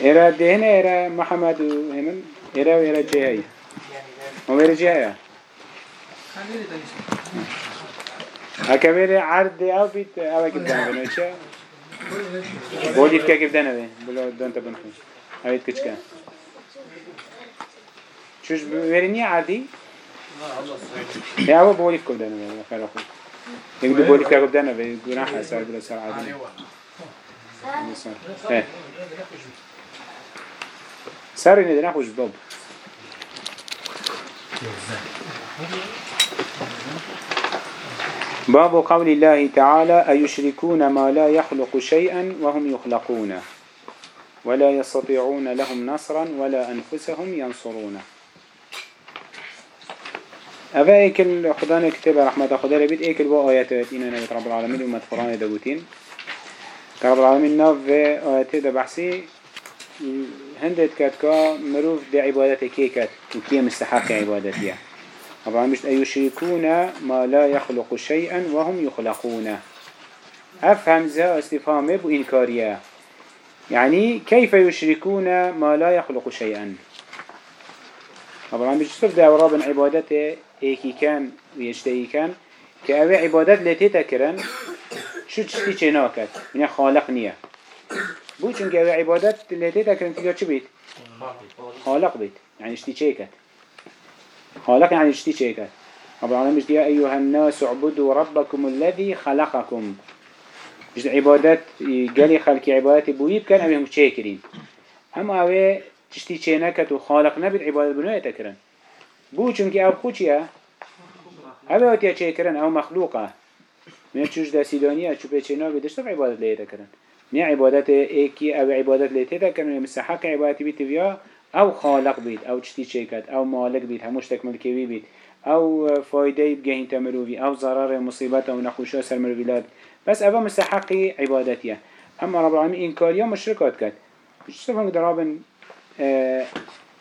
إيرا دهنا إيرا محمد وهمن إيرا وإيرا جهاي وإيرا جهاي هكذا عرض أو بيت أو كبدنا بنوشة بودي كا كبدنا بين بلو دون تبنخو أبيت كشكا شوش بيرني عادي يا أبو بودي كبدنا بين خير أخو يقول بودي كا كبدنا بين جناح سار بلا سار عادي إيه سار إن دنا خوش ضب باب قول الله تعالى أيشركون ما لا يخلق شيئا وهم يخلقون ولا يستطيعون لهم نصرا ولا أنفسهم ينصرون. أفا إيكل خدان كتاب رحمة خدا لبيت إيكل بو آيات إنا نبيت رب العالمين ومت قرآن داوتين. كرب العالمين في آيات دا بحثي هندت كاتكا مروف دي عبادة كيكات وكي مستحق عبادتها طبعا مش أيشركون ما لا يخلق شيئا وهم يخلقون أفهم ذا استفهام بإنكارية يعني كيف يشركون ما لا يخلق شيئا طبعا مش صف ده ورابن عبادته ايكي كان ويجتهي كان كأوي عبادات التي تكرن شو تشتي چناكت من خالق نية بو چونك أوي عبادات التي تكرن تلقى چو بيت خالق بيت يعني اشتي چيكت خالق يعني اشتي چيكت رب العالمين يا أيها الناس اعبدوا ربكم الذي خلقكم مش عبادات قالي خلقي عبادات بويب كان أبيهم شاكرين أما أوي تشتي چينكت وخالق نبيت عبادات بنوية تكرن بو چونك أو خوشيا أوي واتيا چاكرن أو مخلوقة. من چوش دا سيدانية چو بيچينا بدشت عبادات ليه تكرن من عبادات ايكي أو عبادات ليه تكرن مستحق عبادات بيت فيها أو خالق بيت أو تشتي شيكت أو مالك بيت هموش تكمل كيوي بيت أو فايده بجهين تمروفي أو ضرر مصيبات أو نخوشا سر مروفيلات بس اوه مستحقي عبادتيا اما رب العالمين انكاريا مشركات كات مش سفنك درابن آه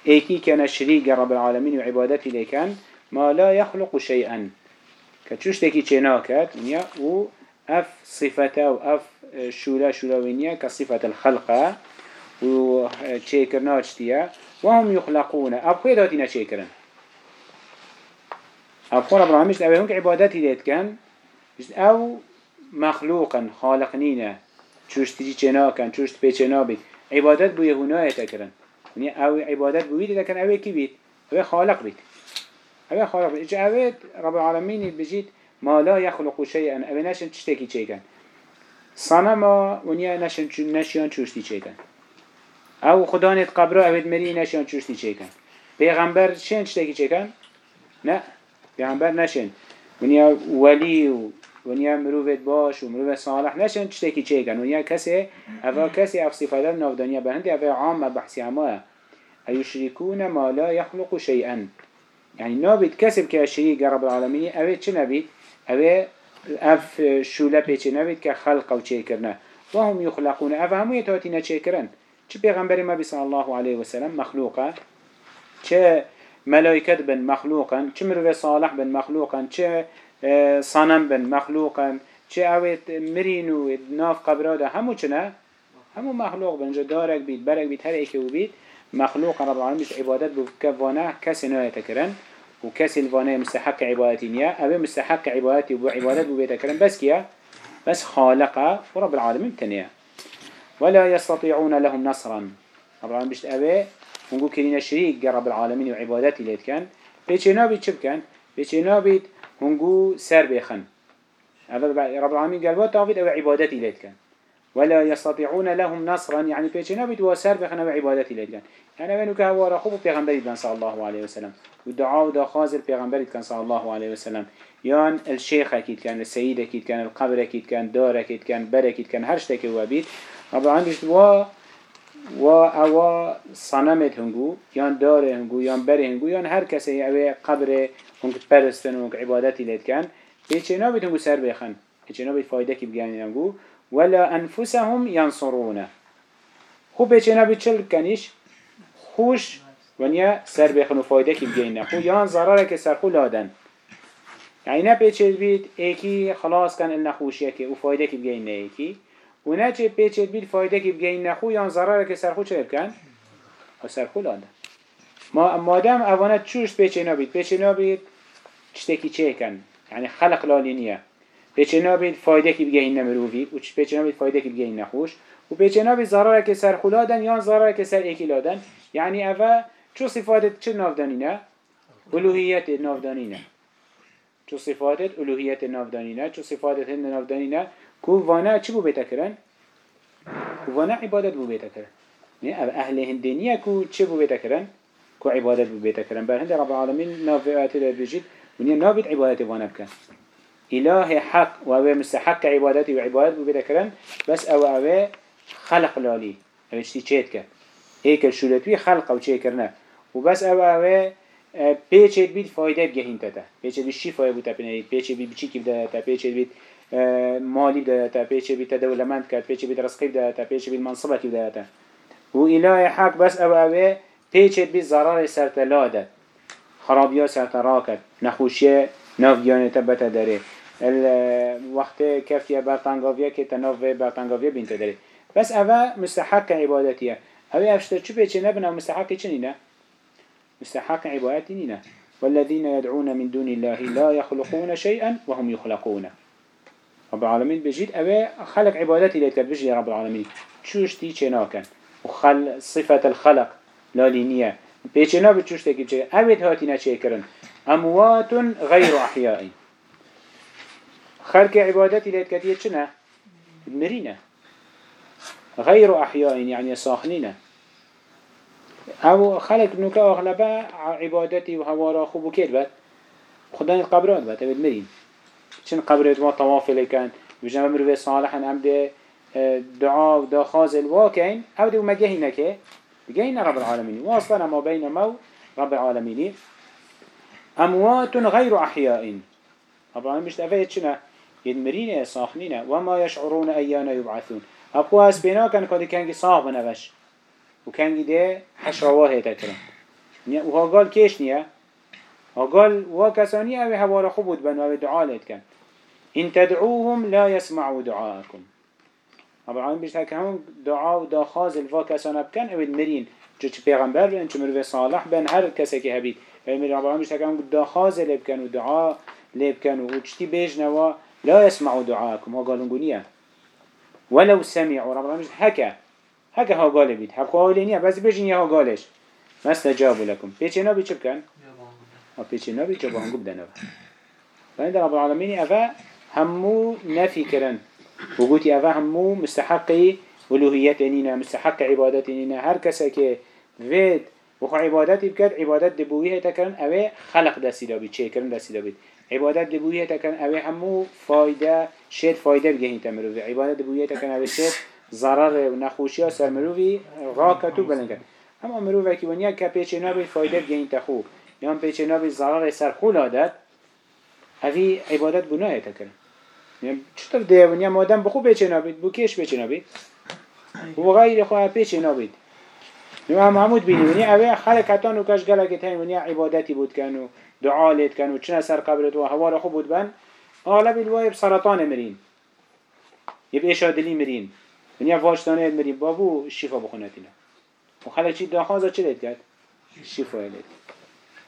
ايكي كان شريك رب العالمين وعبادتي لكان ما لا يخلق شيئا كتشوش تكي چناكات و اف صفته و اف شولا شولا وينيا كصفة الخلقة و چيكرنا اجتيا وهم يخلقون أبخي داتنا چيكرن أبخي رب العالمين أبي هنك عبادتي ديت كان أو مخلوقا خالقنينا چوش تجي چنا كان چوش تبي چنا بيت عبادت بو يهونا يتكرن يعني أو عبادت بو يدي كان أوي كي بيت أوي خالق بيت أوي خالق بيت إجا أوي رب العالمين بجيت ما لا يخلق شيئا أوي نشن تشتكي چيكن صنما ونيا نشن نشيان چوشتي چيكن او خدا نت قبره اوید مری نشان چوشتی چیکن. پیغمبر شن چتکی چیکن؟ نه پیغمبر نشن. ونیا ولی و ونیا مروفت باش و مروفت صالح نشن چتکی چیکن. ونیا کسی اوا کسی اف صفات نافدانیا بهندی اوا عام بحثی عماه أيشركون ما لا يخلق شيئا يعني نابد كسب كشريك رب العالمين أبد چه نبيد أبد أف شولة بيچه نبيد كخلق و چه کرنه وهم يخلقون أفهمو يتواتينا چه کرن چه پیغمبر ما صلى الله عليه وسلم مخلوقه چه ملائكت بن مخلوقا چه مروه صالح بن مخلوقا چه صنم بن مخلوقا چه اوید مرین و ناف قبراده همو چنه همو مخلوق بن جدارك بيت برك بيت هر ايكي وبيت مخلوق رب العالمين عبادت بو كفانه كسي نوية تكرن وكسي الفانه مستحق عبادتي نيا. أبي مستحق عبادتي وبو عبادت بو بيتكرن بس كيا؟ بس خالقة ورب العالمين تنيا. ولا يستطيعون لهم نصرا. رب العالمين بيشت أبي ونقول كرينا شريك رب العالمين وعبادتي ليت كان. پیچه نابید چه بکن؟ پیچه نابید هنگو سر بخن رب العالمين قال وتعبد أو عبادتي ليتكن ولا يستطيعون لهم نصرا. يعني بيجي نبيت وسر بخنا وعبادتي ليتكن يعني بينو كهوا رخوب بيغمبري كان صلى الله عليه وسلم والدعاء ودا خازل بيغمبري كان صلى الله عليه وسلم يان الشيخ أكيد كان السيد أكيد كان القبر أكيد كان دار أكيد كان بر أكيد كان هرشتك هو بيت رب العالمين و و أو صنمت هنگو یان داره هنگو یان بره هنگو یان هر کسی أو قبر هنگو پرستن عبادتی لید کن. پیچه نابید هنگو سر بخن. پیچه نابید فایده کی بگن هنگو ولا انفسهم ينصرون خو پیچه نابید چل کنیش خوش ونیا سر بخن و فایده کی بگن خو یان ضرره که سر خو لادن. يعني پیچه بید ایکی خلاص کن النخوشیه که و فایده کی بگن ایکی. و نه چه پیچه بید فایده که بگین نخو. یا ضرره که سرخو چه بکن؟ و سرخو لانده ما مادم اوانه چوش پیچه نابید. چتکی چه کن؟ یعنی خلق لالینیه پیچه نابید فایده که بگین نمروفی و پیچه نابید فایده که بگین نخوش؟ و پیچه نابید ضرره که سرخو لادن یا ضرره که سر ایکی لادن یعنی اوه چو صفات چه نافدانینه؟ الوهیت نافدانینه چو صفاتت الوهیت نافدانینه چو صفاتت هند نافدانینه کو وانا چی بو بیتا کرن؟ عبادت بو بیتا کرن. نه اهل هندینیه کو چی بو بیتا؟ کو عبادت بو بیتا کرن. بر هند رب العالمین نافعات بجید ونیا نابد عبادت وانا بکن. إله حق وهو مستحق عبادتي وعبادت بو بیتا کرن بس أو أو خلق لالي. أو اشتی چید کرد هيك الشولتوي خلق أو چه کرنه و بس أو أو پیچید بید فایده بگهین تتا. پیچید بید شی فایده بوده بینید پیچید بید بچی که بده تا؟ پیچید بید مالی بداتا پیچ بی تدولمند کرد؟ پیچ بی رزقی بداتا پیچ بی منصبتی بداتا و اله حق بس أو اوه پیچ بی ضرر سرتلاده خرابیا سرتراکت نخوشیه نافگیانه تبتا داره وقت کفیه برطنگاویه که تناف برطنگاویه بینت داره بس اوه مستحق عبادتیه اوه افشتر چو پیچه نبنه مستحق چنینه مستحق عبادتی نینه والذين يدعون من دون الله لا يخلقون شيئا وهم يخلقون رب العالمين بجيت أبي خلق عبادتي ليك بجي رب العالمين شوش تي چناكن وخل صفة الخلق لا لينية بيچنا بچوش تكي بجي أبيت هاتينا چيكرن أموات غير أحياء. خلق عبادتي ليك كتير چنا مرينة. غير أحياء يعني ساخنين أو خلق نوكا أغلبا عبادتي وهوارا خوبو كير بات؟ خدان القبرات بات أبيت مرين. چن قبرت ما طواف لكن بجنب مروي صالحا أم ده آه، دعاء ودا خازل واكين أو كي بجينا رب العالمين. واصلنا ما بين مو رب العالمين. أموات غير أحياء. العالمين مش تفايت شنا يدمرين ساخنين. وما يشعرون أيانا يبعثون. أبقوا أسبنا كان قد كان صاغ بنفش وكان ده حشرواه تكرم. وها قال كيش نيا قال وكساني أبي هوار خبود بن وأبي دعاء لتكن إن تدعوهم لا يسمعوا دعاءكم. رب العالمين بيش هكا هم دعاء ودا خازل فاكسانا بكن أو المرين جو چه پیغمبر بن چه مروه صالح بن هر کسی که هبید. فهمید رب العالمين بيش هكا هم دا خازل بكن ودعاء لبكن وچتي بيجنوا لا يسمعوا دعاءكم وقالوا قنيا ولو سمعوا رب العالمين هكا هكا ها قال بيت حق قالينيا بس بيجن يا قالش ما استجابوا لكم بيچه نبي چه بكن؟ بيچه نبي چه بهنگو بدنوا فعند رب العالمين أفا همو نفي كرن وقوتي أفا همو مستحقي ألوهيات نينا مستحق عبادات نينا هر كسا كي فيد وخو عبادت بکرد عبادت دبویه تکرن اوه خلق دستیدا بید چه کرن دستیدا بید عبادت دبویه تکرن اوه همو فایده شد فایده بگهین تمروی عبادت دبویه تکرن اوه شد ضرر و نخوشی ها سر مروی بلند کرد. اما مروی که ونیا که پیچه نابید فایده تخو. یا پيچه نابي ضرر سر خول آدد اوی عبادت گناه تکرن چطور دیوانیا مادم بخو پيچه نابي بو كيش پيچه نابي و غیر خواه پيچه نابید. نو هم همود بینی ونیا اوه خلق حتان و کش گلکت عبادتی بود کن و دعا لید کن و چنه سر قبرت و هوا را خوب بود بن. اغلب الوای بسرطان مرین. یب اشادلی مرین. ونیا واجتانه مرین. بابو شفا بخونتینا و خلق چی داخوازا چه لید کرد؟ شفا لید.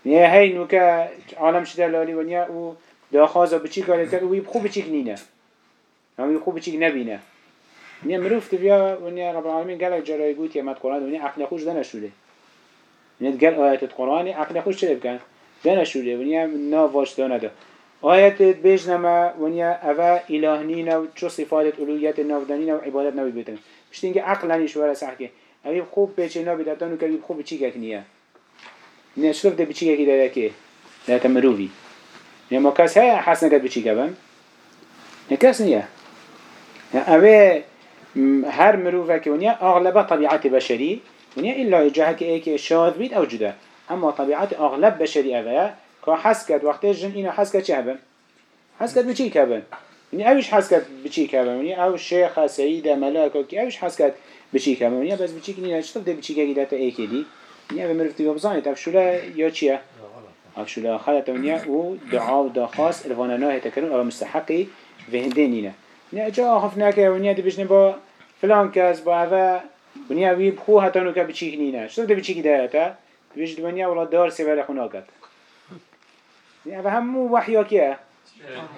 نیا هی نو که عالم شده لالی او دا خازا بچی کاری کرد وی خوب بچیک نینه. هم خوب بچیک نبینه. یعنی نیا مروف تبیا و نیا رب العالمین گله جرای گویی مات مت قرآن و نیا عقل خوش دنشوده نیا یعنی گل آیات قرآنی عقل خوش چه بکن دنشوده و نیا نا واش دانده آیات بیش نما و نیا اوا اله نی نو چه صفات علویت نو دنی نو عبادت نو بیتن پشت که عقل نیش ولی سعی اوی خوب بیش نو دانو که خوب چیکه کنیا نیا شرف ده بچی که داره که؟ داره تمروی نیا یعنی ما کس های حسن کرد بام نکاس نیا اوه هر مروفه که ونیا اغلب طبیعت بشری ونیا الا جهه که ایک شاذ بید أو جدا. اما طبیعت اغلب بشری اوه که حس کد وقتی جن اینو حس کد چه هبن حس کد بچی که بن ونیا اوش حس کد بچی که بن ونیا أو شیخ سعید ملاک که اوش حس کد بچی که بن ونیا بس که نیه چطور ده بچی که گیده تا ایکی دی؟ ونیا به مرفتی ببزانید افشوله یا چیه؟ افشوله خالت ونیا و دعا و داخواست الوانا ناه تکرون أو مستحقی و هنده نینه ونیا فلان کس با اوه بنیا وی بخو هتانو که بچیک نینه شده بچیک دهتا بیش دنیا ولا دار سبر خونا کرد اوه یعنی همو وحیا کیه؟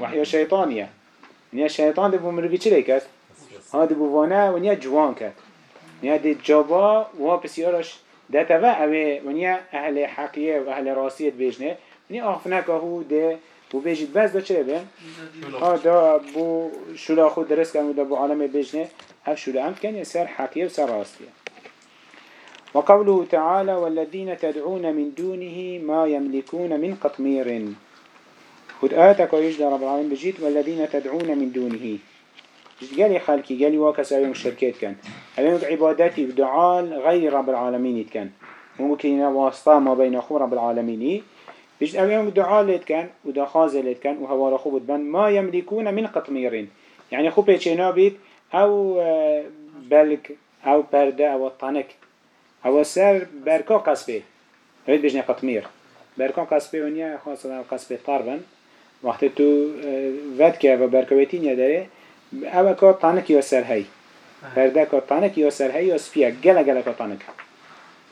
وحیا شیطانیه. نیا شیطان دبو مروی چی لیکت ها بو وانه و نیا جوان کرد. نیا دی جابا و پسیارش دهتا و اوه و اهل حقیه و اهل راسیت بیشنه نیا یعنی آخفنه که هو ده بو بیجید. بس دا چه بین؟ ها دا بو شلا خود درست کنم و دا بو عالم بیجنه. هف شولا هم کن سر حقیه و سر راستیه وقوله تعالى والذين تدعون من دونه ما يملكون من قطمير. خد آتك ويجد رب العالمين بجيت والذين تدعون من دونه. جد قالي خالكي قالي واكس أيام الشركات كان. أيام عباداتي بدعاء غير رب العالمين كان. ممكن واسطة ما بين أخو رب العالمين. بجد أيام دعاء ليت كان ودا خازل ليت كان وهو رخو بن ما يملكون من قطمير. يعني خو بيتشينا بيت آه، بلك أو بردة أو طنك أو سر بركا قصبه هيد بجني قطمير بركا قصبه ونيا خاصة قصبه طربا وقتی تو ود که و برکویتی نداره اوه که تانک یا سر هی پرده که تانک یا سر هی یا سپیه گله گله که تانک.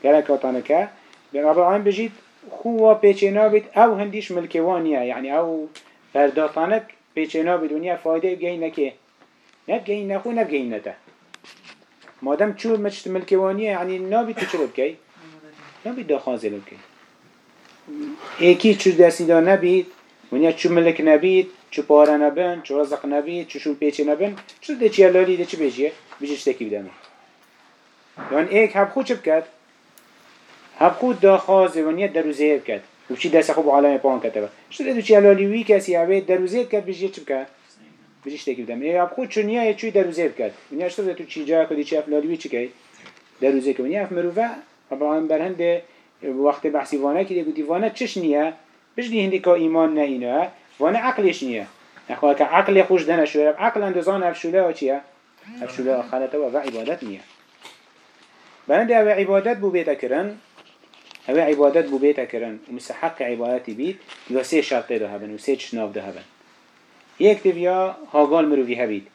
گله که تانکه به رب العالمین بجید خوا پیچه نابید أو هندیش ملکوانیه یعنی أو پرده تانک پیچه نابید فایده گی نکه نب گی نخو نب گی نته مادم چو مچت ملکوانیه یعنی نابید تو چلو بکی دا خازل بکی ایکی چو دستی دا نبید ونیا چو ملک نبید چو پاره نبن چو رزق نبید چو شول پیچه نبن چو ده چی لالی ده چی بیجیه بیجی چتکی بدمه یعنی ایک هب خود چه بکد هب خود دا خازه ونیا دروزه بکد و چی دست خوب عالم پان کتبه چو ده چی لالی وی کسی اوه دروزه بکد بیجی چه بکد بریشتێکی یعنی بدەم ئێ خود چنیە چوی چی در روزه دەێت یعنی و چیجا تو چی ئەفلالیوی چکەی دەروزێکە منی ئەف مرۆڤە برند وقت بحثی وانه که دیگه وانە چش نییە بژنی هندی ایمان نه اینه. وانه عقلش نکوه که عقلی خوش دەنە شوێ عقل ئەندۆزان ئەفشولەوە و ئەفشولە خانەتەوە بە عیبادەت نییە بەرهندێ ئەوێ عیبادەت بوو عبادت بو بیت بوو و مسحق عیبادەتی بیت وە سێ شارتێ دەهبن و سێ چناو دەهبن یک تیویا هاگال مروفی هبید.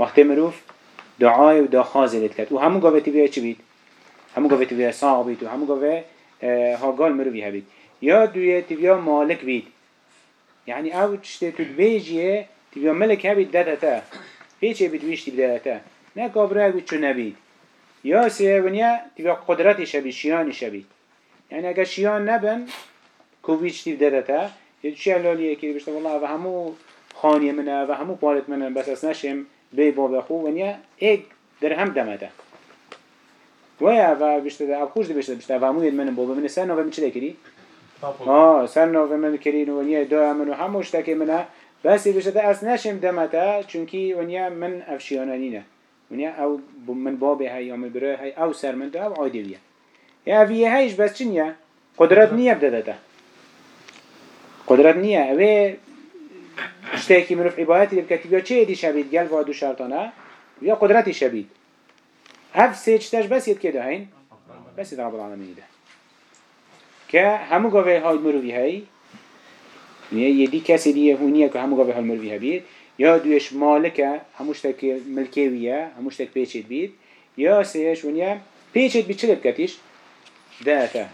وقتی مروف دعای و داخاز دید کرد. و همون گاوه تیویا چی بید؟ همون گاوه تیویا ساق بید و همون گاوه هاگال مروفی هبید. یا دوی تیویا مالک بید. یعنی او چشته تو بیجیه تیویا ملک هبید دادتا. هیچی بید ویشتی دادتا. نه گابره اگو چو نبید. یا سیونیا تیویا قدرت شبید شیان شبید. یعنی اگر شیان نبن کوویچ تیب دادتا. یه چی علالیه که بشته والله و همو خانی منه و همو پالت منه بس از نشم بی بابا خو ونیا ایک درهم دمته ويا فبشتى أبوش ده بشتى بشتى فهمو من بابا من السنة ومن چه كذي آه سر ناو من کرین و نیا دو من و هموش تکی منه بس بشه از نشم دمتا چونکی ونیا من افشیانانینه ونیا او من بابه های یا مبره های او سر من دو او عادیه یا اویه هایش بس چنیه قدرت نیه بدده قدرت نیه. اوه اشتاكي مروف عبادتي بكتب يا چه دي شبيد قال وادو شرطانه يا قدرتي شبيد هف سيجتاش بس يد كده هين بس رب العالمين ده که همو گاوه های مروی هی یه دی کسی دیه هونیه که همو گاوه های مروی هبید یا دویش مالکه هموش تک ملکیویه هموش تک پیچید بید یا سیش ونیا پیچید بید چه بکتیش داتا.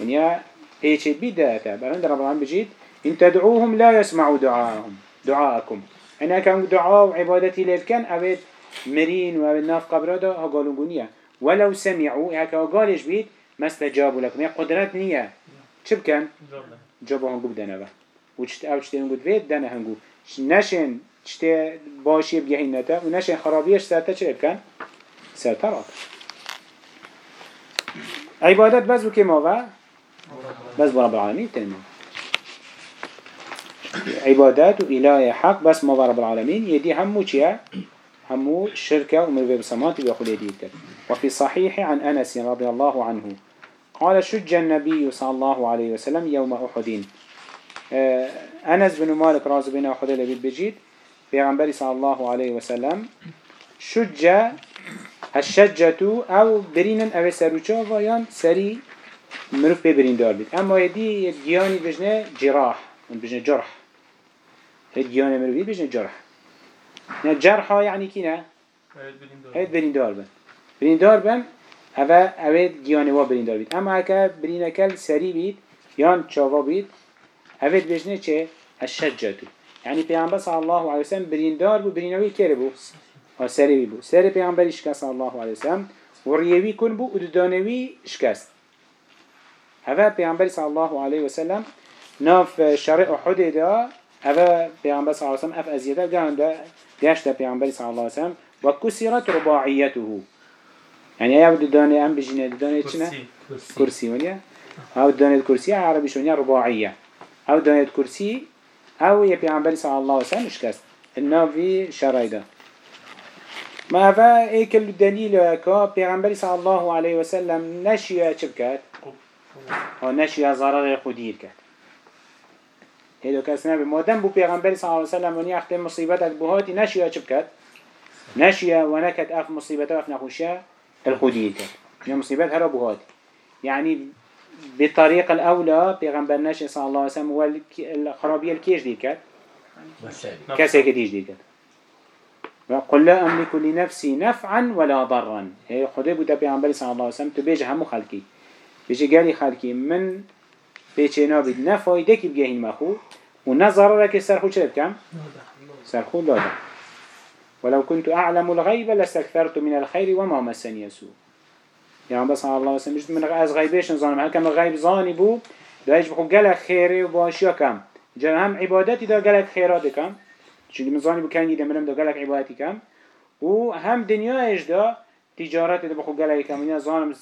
ونیا پیچید بید داتا. برند رب العالمین بجید إن تدعوهم لا يسمعوا دعاءهم دعاءكم أنا كان دعاء وعبادتي للكن أبد مرين وأبد ناف قبرادا هقالون قنيا ولو سمعوا هكا قالش بيت ما استجابوا لكم هي قدرات نية چه بكن؟ جابا هنگو بدنه با و چت أو چت هنگو دوید؟ دنه هنگو. نشن چت باشی بگهین نتا. و نشن خرابیش سرتا چه بکن؟ سرتا را. عبادت بس که ما و بس برب العالمين تنمو عبادات و حق بس ما رب العالمين يدي همو چيا همو شركة ومروي بسمات بيقول يدي وفي صحيح عن أنس رضي الله عنه. قال شج النبي صلى الله عليه وسلم يوم أحد. آه، أنس بن مالك راز بن أحد لبيت بجيد بيغنبري صلى الله عليه وسلم شج الشجة أو برين أو سروچا ويان سري مروف ببرين دار بيت أما يدي يدياني بجنه جراح بجنه جرح. يدياني مروفي بجنه جرح. جرحا يعني كينا هيد برين دار بن برين دار بن. اوه اوه گیانه وا برین دار بید اما اکه برین کل سری بید یان چاوا بید اوه بجنه چه؟ الشجتو يعني پیامبر صلی الله علیه وسلم برین دار بو برینوی کره بو ها سری بو سری پیامبر شکست صلی الله علیه وسلم. و ریوی کن بو اددانوی شکست اوه پیامبر صلی الله علیه وسلم ناف شرع احد دا اوه پیامبر صلی الله علیه وسلم اف ازیده گانده گشت پیامبر صلی الله علیه وسلم و کسرت رباعیته يعني إيه بدو داني ام بجينا داني چنا كرسي ونيا أو داني كرسي عربي شونيا رباعية أو داني كرسي أو يا بيعنبري صلى الله عليه وسلم اشكست انه في شرايدا ما فا ايك الدليل كا بيعنبري صلى الله عليه وسلم نشيا چبكات ها نشيا ضرر خودير كات هيدو كاسنا بمادم بو بيغمبر صلى الله عليه وسلم ونيا أختي مصيبتك بهاتي نشيا چبكات نشيا ونكت اف مصيبتك اف يا مصيبات هرب هاد يعني بطريق الأولى بيغمبر ناشي صلى الله عليه وسلم هو الخرابية الكيش دي كات كاسي كديش دي كات قل لا أملك لنفسي نفعا ولا ضرا هي خده بودا بيغمبر صلى الله عليه وسلم تبيج همو خلقي بيجي قالي خلقي من پیچینا بید نه فایده کی بگه این مخو؟ و نه ضرره که سرخو چه بکم؟ سرخو دادم ولو كنت اعلم الغيب لاستكثرت من الخير وما مسني یا هم بس الله وسلم بجد من از غيبش زانم. هل کم غیب زانی بو دايش بخو قالك خيري وباشيا كم جنهم عبادتي دا قالك خيرات كم چون من زانی بو کنگی دا منم دا قالك عبادتی كم و هم دنیا اجدا تجارت دا بخو قالك كم زانم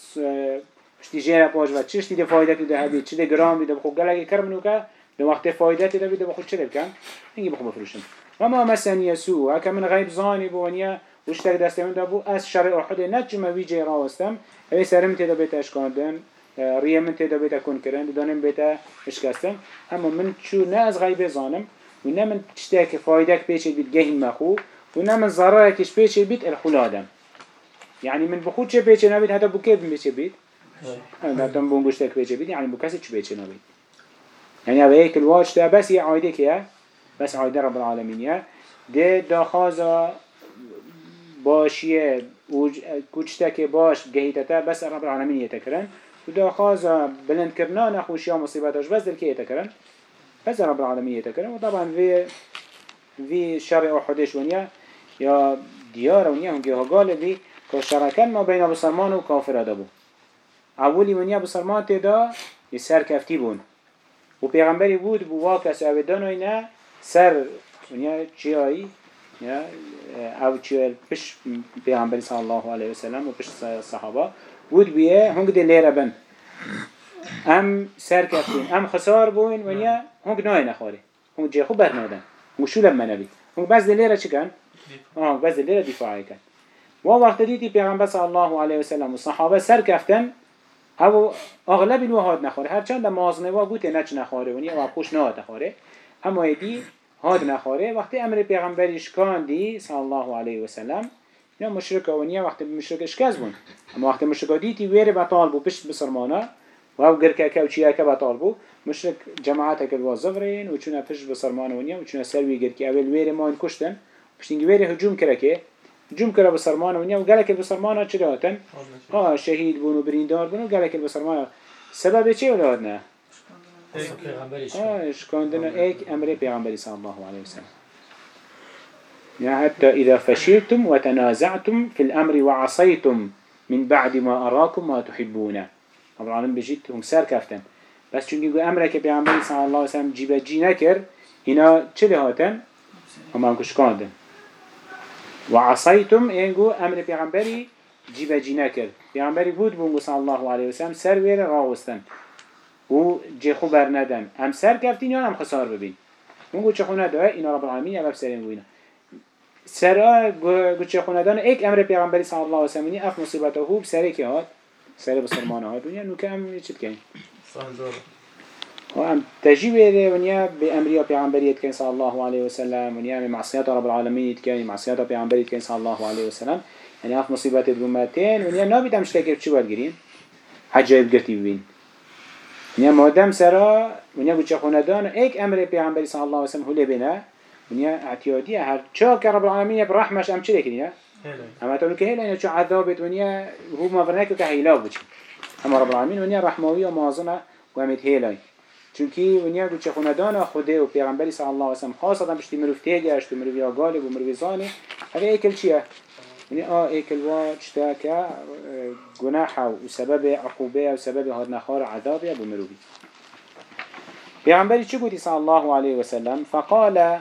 زانم پشتی جیره پاش و چشتی ده فایده ده هدی چه ده گرام ده بخو گلگی کرمنو که ده وقت فایده ده بده بخو چه بکن اینگی بخو بفروشن وما مسن يسوع هكا من غيب زاني بونيا وشتك دستمون دابو أس شرع أحد نجم ويجي راوستم أي سرم تدا بيت أشكاندن ريا من تدا بيت أكون كرن دانم بيت أشكاستم أما من شو ناس غيب زانم ونا من تشتاك فايدك بيش بيت جهن مخو ونا من ضررك بيش بيت الخلادم يعني من بخود چه بيش نبيت هذا بكيف بيش بيت مردم بون گوشتك بيجي بيدي يعني بكسي چو بيجي نبي یعنی اوه ایک الواج ده بس یه عایده که بس عایده رب العالمین یه ده داخازة باشية که باش جهيتتا بس رب العالمين يتكرن وداخازة بلند کرنا نخوشی ها مصیبتاش بس دل که یه تکرن بس رب العالمین یه تکرن و طبعا وی وی شرع احدش ونیا یا دیار ونیا هنگی ها گاله قال که شرکن ما بین مسلمان و کافر بو اولی ونیا بسرمان تدا يسر کفتی بون. و پیغمبری بود بو واکس اویدانوی نه سر ونیا چی آیی؟ او چی پش پیامبر صلی الله علیه و سلم و پش صحابه. بود بیه هنگ دی لیره بن. ام سر کفتین ام خسار بوین ونیا هنگ نای نخوری هنگ جی خوب برنادن هنگ شو لما نبی هنگ بس دی لیره چی کن؟ آه بس دی لیره دفاعی کن. و وقت دیتی پیامبر صلی الله علیه و سلم و صحابه سر کفتن او اغلب الوهاد نخوره. هرچند مازنه و گوته نچ نخوره ونیا و خوش نه نخوره. اما ایدی هاد نخوره. وقتی امر پیغمبرش کان دی صلی الله علیه و سلم اینا مشرک وقتی مشرک اشکاز بون. اما وقتی مشرک دیتی ویره بطال بو پشت بسرمانه و او گرکه که و چیه که بطال بو مشرک جماعت که وازف رین و چونه پشت بسرمانه ونیا و چونه سروی گرکی اول ویره ما این کشتن پشتینگی ویره هجوم کرده که هجوم کرده بسرمانه ونیا و گلک بسرمانه چه هاتن آه شهید بون و بریندار بون و گلک بسرمانه سبب چه ولادنه آه اشكاندنا ايك أمر پیغمبر صلى الله عليه وسلم. يعني حتى إذا فشلتم وتنازعتم في الأمر وعصيتم من بعد ما أراكم ما تحبون. رب العالمين بجيتهم سار كفتن بس چونکی گو امره که پیغمبری صلی الله علیه وسلم جیبه جی نکر اینا چه لهاتن؟ هم هم کشکاندن وعصيتم ينجو امر بيغمبري جيبا جينا كر بيغمبري بود بونجو صلى الله عليه وسلم سر وير غاوستن. و خبر ندم؟ هم سر كفتين يان هم خسار ببين بونجو چه خونه دعا اینا رب العالمين يبب سرين بوينا سرا گو چه خونه دان ایک امر پیغمبری صلی الله علیه و سلم اف مصیبت هو بسر که هات سره بسرمانه هات دنیا نو کم چی بکنیم و ام تجیب ونیا به امری پیغمبریت کن صلی الله علیه و سلم ونیا معصیت رب العالمین کن معصیت پیغمبریت کن صلی الله علیه و سلم یعنی اف مصیبت برومتین ونیا نبید هم شتکر چی برگرین عجایب گرتی ببین ونیا مادم سرا ونیا بچه خوندان ایک أمر پیغمبری صلی الله علیه و سلم هلی بنا ونیا اعتیادیه هر چا که رب العالمین برحمش أم چی کنیا أما تقول كهلا إنه شو عذابت ونيا هو ما فرناك كهيلا بتش أما رب العالمين ونيا رحموية ومعظمة وامد هيلاي. چونکی ونیا گو چه خوندان خوده و پیغمبری صلی الله علیه و سلم خاصتا بشتی مروف تیگه اشتی مروف یا غالب و مروف زانه. هذا ایکل چیه؟ يعني آه ایکل وا چتاکه گناح و سبب عقوبه و سبب هاد نخار عذابه بمروفی. پیغمبری چه گوتی صلی الله علیه و سلم؟ فقال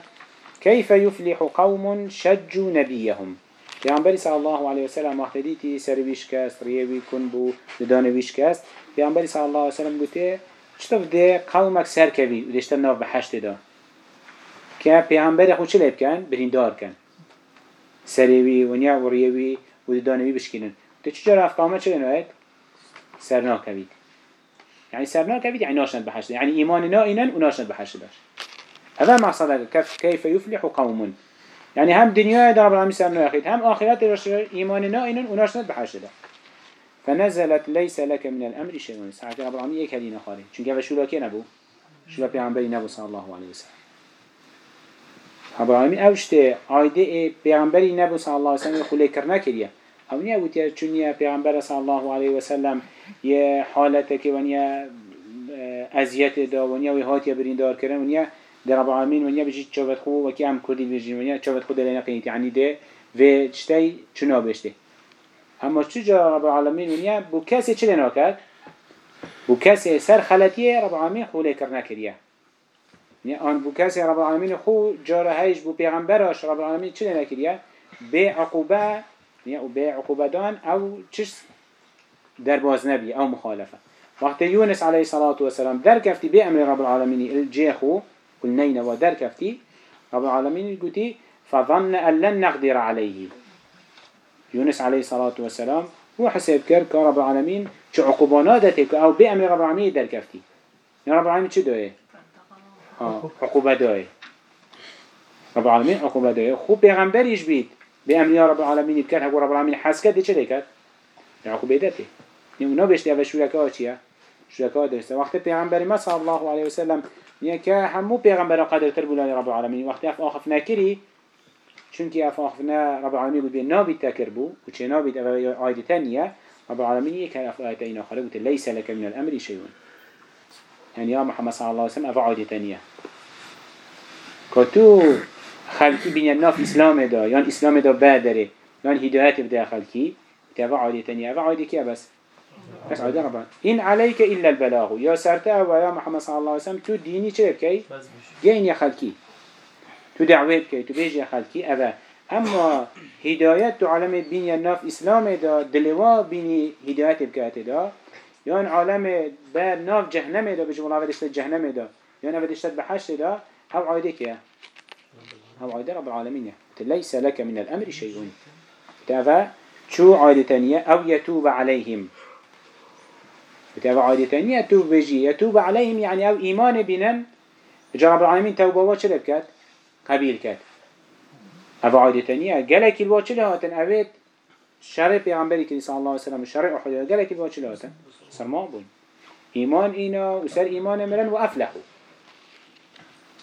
كيف يفلح قوم شجوا نبيهم پیامبری صلی الله علیه و سلم وقتی دیتی سر ویش ریوی کن بو ددان ویش کست پیامبری صلی الله علیه و سلم گوته چطور ده قومک سر کوی و ناف بحشت دا که پیامبری خود چه لیب کن بریندار کن. سریوی و نیا و ریوی و ددانوی بشکنن تو چجا رفت قومه چه نوید سر ناکوید يعني سر ناكوید يعني ناشند بحشت يعني إيمان نائنا بحشت داشت. هذا مقصد كيف يفلح قوم يعني هم دنيا رب العالمين سر ناخد هم آخرات إيمان نائن وناشند بحشد فنزلت ليس لك من الأمر شيء. ساعة رب العالمين يك هدينا خارج چونك هذا شو لكي نبو شو لكي عمبري نبو صلى الله عليه وسلم رب العالمين اوشته عايده پیغمبری نبو صلى الله عليه وسلم خلی کرنا کریه أو نیا گوتیا چونیا پیغمبر صلی الله علیه و سلم یه حالت که ونیا ازیت دا ونیا و هات یا برین دار کردن ونیا در رب العالمین ونیا بجید چوبت خو و کی هم کردی بجید ونیا چوبت خو دلینا قیت یعنی ده. و چتی چنا اما چجا رب العالمین ونیا بو کسی چه لینا کرد؟ بو کسی سر خلطیه رب العالمین خو لیکر نکریه يعني آن بو کسی رب العالمین خو جاره هیش بو پیغمبرش رب العالمین چه لینا کریه؟ به عقوبه يعني به عقوبه دان أو چش در باز نبي أو مخالفه. وقت يونس عليه الصلاة والسلام در كفتي بأمر رب العالمين الجيخو قلنين ودر كفتي رب العالمين قلتي فظن أن لن نقدر عليه يونس عليه الصلاة والسلام هو حساب كر كرب العالمين شو عقوباناتك أو بأمر رب العالمين در كفتي يعني رب العالمين شو دوه آه عقوبة دوه رب العالمين عقوبة دوه خو بيغمبر يجبيد بأمر رب العالمين يبكر هقول رب العالمين حسكت دي چه ديكت عقوبة يعني اونا بيشتي اوه شركاء چيه شركاء درسته. وقت پیغمبر ما صلى الله عليه وسلم يعني که همو پیغمبر قدر تر بولانی رب العالمین. وقتی اف آخف نکری چونکی اف آخف نه رب العالمین بود بی نابی تکر بو و چه نابی آیت تانیه رب العالمین یک اف آیت این آخره بود لیس لك من الامر شیون. يعني يا محمد صلى الله عليه وسلم أفا عادي تانية كتو خلقي بين الناف إسلام دا يان إسلام دا بادره يان هدايات بدا خلقي تفا عادي تانية أفا عادي كيا بس بس عادي ربان إن عليك إلا البلاغ. يا سرتا ويا محمد صلى الله عليه وسلم تو ديني چه بكي جين يا خلقي تو دعوه بكي تو بيج يا خلقي أبا. أما هدايات تو عالم بين الناف إسلام دا دلوا بيني هدايات بكات دا. يان عالم بر ناف جهنم دا بجمع الله ودشت جهنم دا. يان ودشت بحشت دا هاو عايده كيا هاو عايده رب العالمين ليس لك من الأمر شيء تفا شو تانية أو يتوب عليهم عادة تانية يتوب بيجي يتوب عليهم يعني أو إيمان بينن جا رب العالمين توبة وشلب كات أبا عادة تانية قالك الواجه هاتن أبيت شرع پیغمبری که صلی الله علیه و سلم شرع احد گله که با چه لازم سرما بون ایمان اینا و سر ایمان مرن و افلحو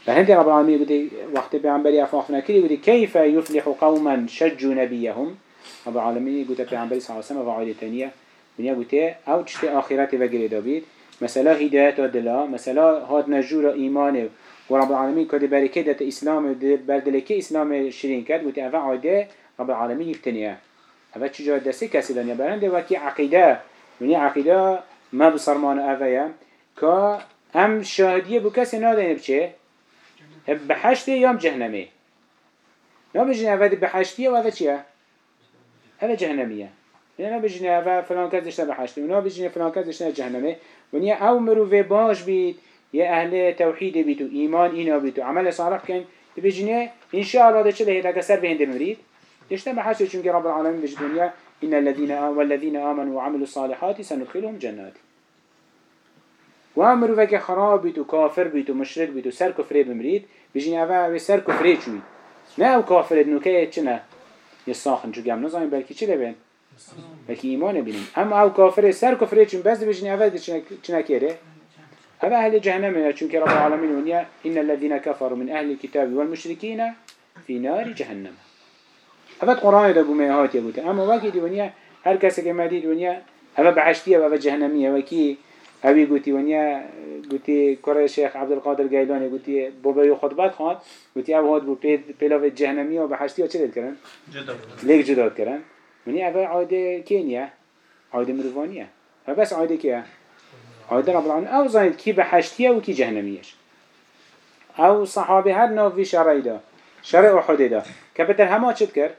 رب العالمین قلت وقت پیغمبری افاق نکری قلت كيف يفلح قوما شجوا نبيهم رب العالمین قلت پیغمبری صلی الله علیه و سلم و عایده تانیه بنیا قلت أو چشت آخرت وگری دابید. مثلا هدایت دلا مثلا هاد نجور ایمان و رب العالمین کد برکه دت اسلام بردلکه اسلام شرین کرد قلت افا عایده رب العالمین یفتنیه هذا چجا دستی کسی دنیا برنده وکی عقیده منی عقیده ما بسرمان اویا که هم شاهدیه بو کسی نادین بچه بحشته یا جهنمه نبجنه اوه بحشتیه و اوه چیه؟ اوه جهنمیه. نه بجنه اوه فلان کس دشته بحشته و نه بجنه فلان کس دشته جهنمه و او مروفه باش بید. یه أهل توحید بید و ایمان اینا بید و عمل صالح کن. بجنه انشاءالله ده چه لهید اگه سر بهند مرید دشته بحشته چونکه رب العالمین بجد دنیا إن الذين والذين آمنوا وعملوا الصالحات سندخلهم جنات. و مروفه خراب بید و کافر بید و مشرک بید و سر کفره بمرید بجین اوه سر کفره چوید. نه أو کافر نوکه چنه یه ساخن چو گم نزایم بلکی چی لبین بلکی ایمان بینیم اما أو کافر سر کفره چون بس بجین اوه چنه کره اوه أهل جهنم چون که رب العالمین ونیا إن الذين كفروا من أهل الكتاب والمشركين في نار جهنم. اوه قرآن ده بومه هات يبوته اما وقتی ونیا هر کسی که مدید ونیا اوه بعشتیه و اوه جهنمیه و کی؟ اوی گوتی ونیا گوتی کره شیخ عبدالقادر گیلانی گوتی بابای خطبت خواند گوتی أو هاد بو پیلاو جهنمی و بحشتی ها چه دید کرن؟ لیک جداد کرن. ونیا اوی عاده کینیه؟ عاده مروفانیه و بس عاده کیه؟ عاده رب العالمین او زانید کی بحشتیه و کی جهنمیش او صحابه هر نوفی شرعی دا شرع احده دا که بتر همه چید کرد؟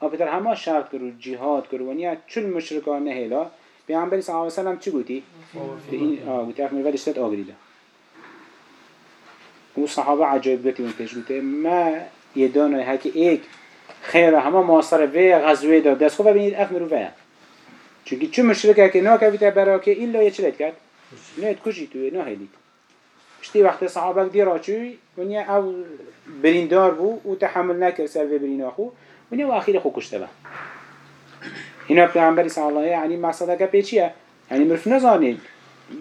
او بتر همه شرط کرد و جهاد کرد. ونیا چون مشرکان نهیلا پیامبری صلی الله علیه و سلم چی گویی؟ این آه گویی اف مرد اشتاد آگریده و صحابه عجایب گویی اون پیش گویی ما یه دانه هکی ایک خیره همه ماستر وی غزوه داد دست خوب ببینید اف مروفه چونکه چون مشرکه که ناکه بیتا برا که ایلا یه چلت کرد؟ نه کجی توی نه هیلید اشتی وقت صحابه دی راچوی ونیا او بریندار بو و تحمل نکر سر و برین آخو. ونیا و آخیر خو کشته با. هنا پیامبری صلی الله یعنی مقصد که پیچیه یعنی مرف نزانید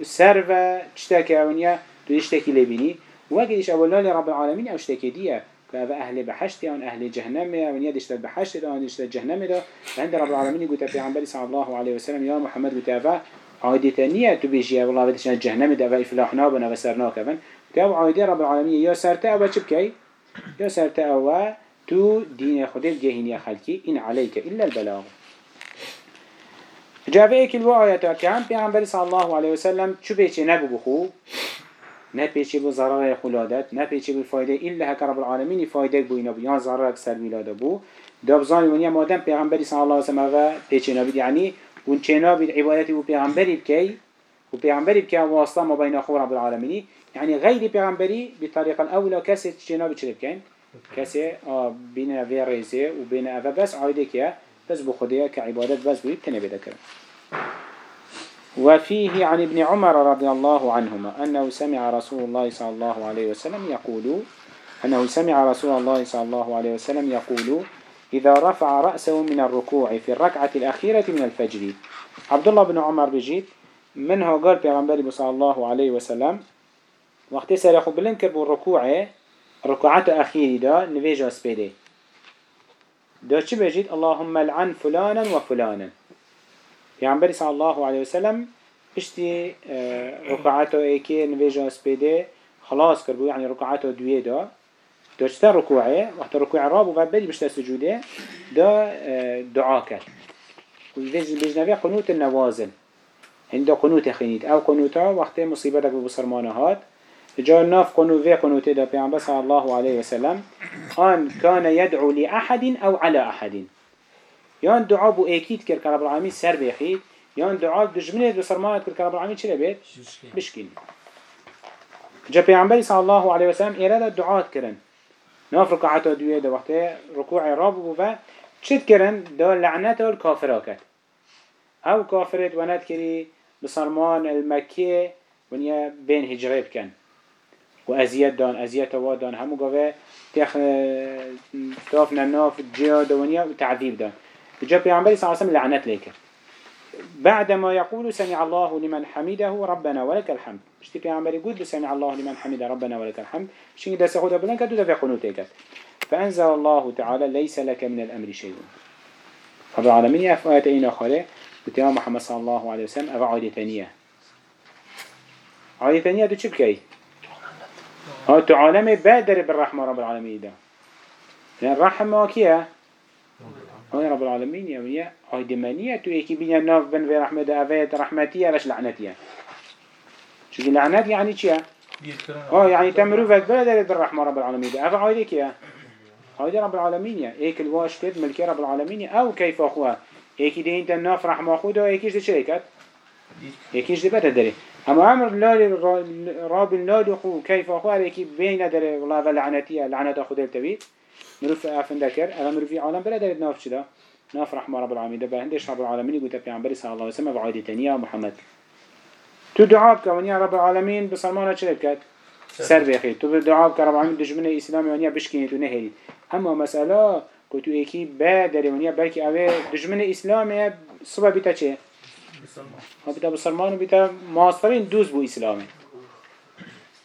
سر و چتاکه اونیا تو اشتکی لبینی. وقتش اولا رب العالمین اشتکی دیه. که أهل بحشت آن أهل جهنم اونیا دشت بحشت آن دشت جهنم ده عند رب العالمین قلت پیامبری صلی الله علیه و سلم یا محمد قلت اوه عادة نية تبيجي والله بدش جهنم ده وإفلاحنا بنا وسرنا كمان تاب عادة رب العالمين يا سرتا أو شبكي يا سرتا أو تو دين خديل جهنية خلقي إن عليك إلا البلاغ. و آیتا که هم پیغمبر صلی الله علیه وسلم چو پیچه نبو بخو؟ نه پیچه بو ضرر خلادت نه پیچه بو فایده ایلا هک رب العالمین فایده بو اینا بو. یا ضرر سر ویلاده بو. دابزانی ونیا مادم پیغمبری صلی الله علیه و پیچه نبید. یعنی اون چه نبید عبادتی بو پیغمبری بکی و پیغمبری بکی واسطه ما بین خور رب العالمین يعني غير پیغمبری بطريقة الأولى كسي جناب چه بكين كسي بين أفي رئيسي وبين أفا بس عايده كيه بس بخديه كعبادات بس بيت تنبي ذكر وفيه عن ابن عمر رضي الله عنهما أنه سمع رسول الله صلى الله عليه وسلم يقول أنه سمع رسول الله صلى الله عليه وسلم يقول إذا رفع رأسه من الركوع في الركعة الأخيرة من الفجر. عبد الله بن عمر بجيت منها قال بيغمبر صلى الله عليه وسلم وقت سرخوا بلنكر بالركوع ركوعات أخيرة دا نفيجا سبيدي دا چه بجید اللهم لعن فلانا و فلانا پیامبری صلی الله علیه وسلم اشتی آه، رکعات ایکی نویجا سپیده خلاص کرد یعنی رکعات دویه دا. داشته رکوعه وقت رکوع راب و بری بشته سجوده دا آه، دعا کرد. و بجنوی قنوت النوازل هنده قنوت خینید. أو قنوتا وقت مصیبتك ببصرمانه هات. جا ناف قنو في قنوت دا پیغمبر صلى الله عليه وسلم آن كان يدعو لأحد أو على أحد يان دعاء بو أكيد كر كرب العالمين سر بيخيد يان دعاء دجمنت بسرمانت كر كرب العالمين چلا بيت بشكين جا پیغمبر صلى الله عليه وسلم إرادة دعاء كرن ناف ركعات دوية دا وقت ركوع راب بو و چت كرن دا لعنت الكافراكت أو كافرت ونات كري بسرمان المكي ونيا بين هجريب كان و ازیت دان ازیت واد دان. همو گاوه تخ تاف نناف جیا دونیا و تعذیب دان. جا پیامبری صلی الله علیه و لعنت لیکر بعدما يقول سمع الله لمن حمده ربنا ولك الحمد. اشتي پیامبری قد سمع الله لمن حمده ربنا ولك الحمد. شنو دست خود بلن كدو دفع قنوتك. فأنزل الله تعالى ليس لك من الأمر شيء. رب العالمين أفوات أين خاله وتيام محمد صلى الله عليه وسلم أفا عادة ثانية عادة ثانية دو چبكي ها تو عالم بادر بالرحمة رب العالمين ده. لأن الرحمة كيا؟ هاي رب العالمين يا هاي دمانية تو إيكي بينا ناف بن رحمة أفيت رحمتية باش لعنتية شو لعنات يعني چيه آه يعني تمروفك بلا دارد الرحمة رب العالمين. ده افا عايدة كيه عايدة رب العالمين يا إيك الواش كد ملكي رب العالمين أو كيف أخوها؟ ايكي دي انت ناف رحمة خود إيكيش دي شركت إيكيش دي بتا داري. أما أمر لالي راب لالي خو كيف أخوها؟ إيكي بين داري والله لعنتية لعنة اخو التبيت مروف افن ذكر اما مروفي عالم. بلا دارد ناف شده ناف رحمة رب العالمين ده بهندش رب العالمين يقول تبي عن صلى الله عليه وسلم تانية محمد. تو دعا بك ونيا رب العالمين بسلمانة چه بكت سر بخير تو دعا بك رب العالمين دجمن إسلامي ونيا بشكيني تو اما مسألة كتو ايكي بادري ونيا بلكي اوه دجمن إسلامي صبا بيتا چه؟ ها بيتا بسلمان بيتا ماسترين دوز بو إسلامي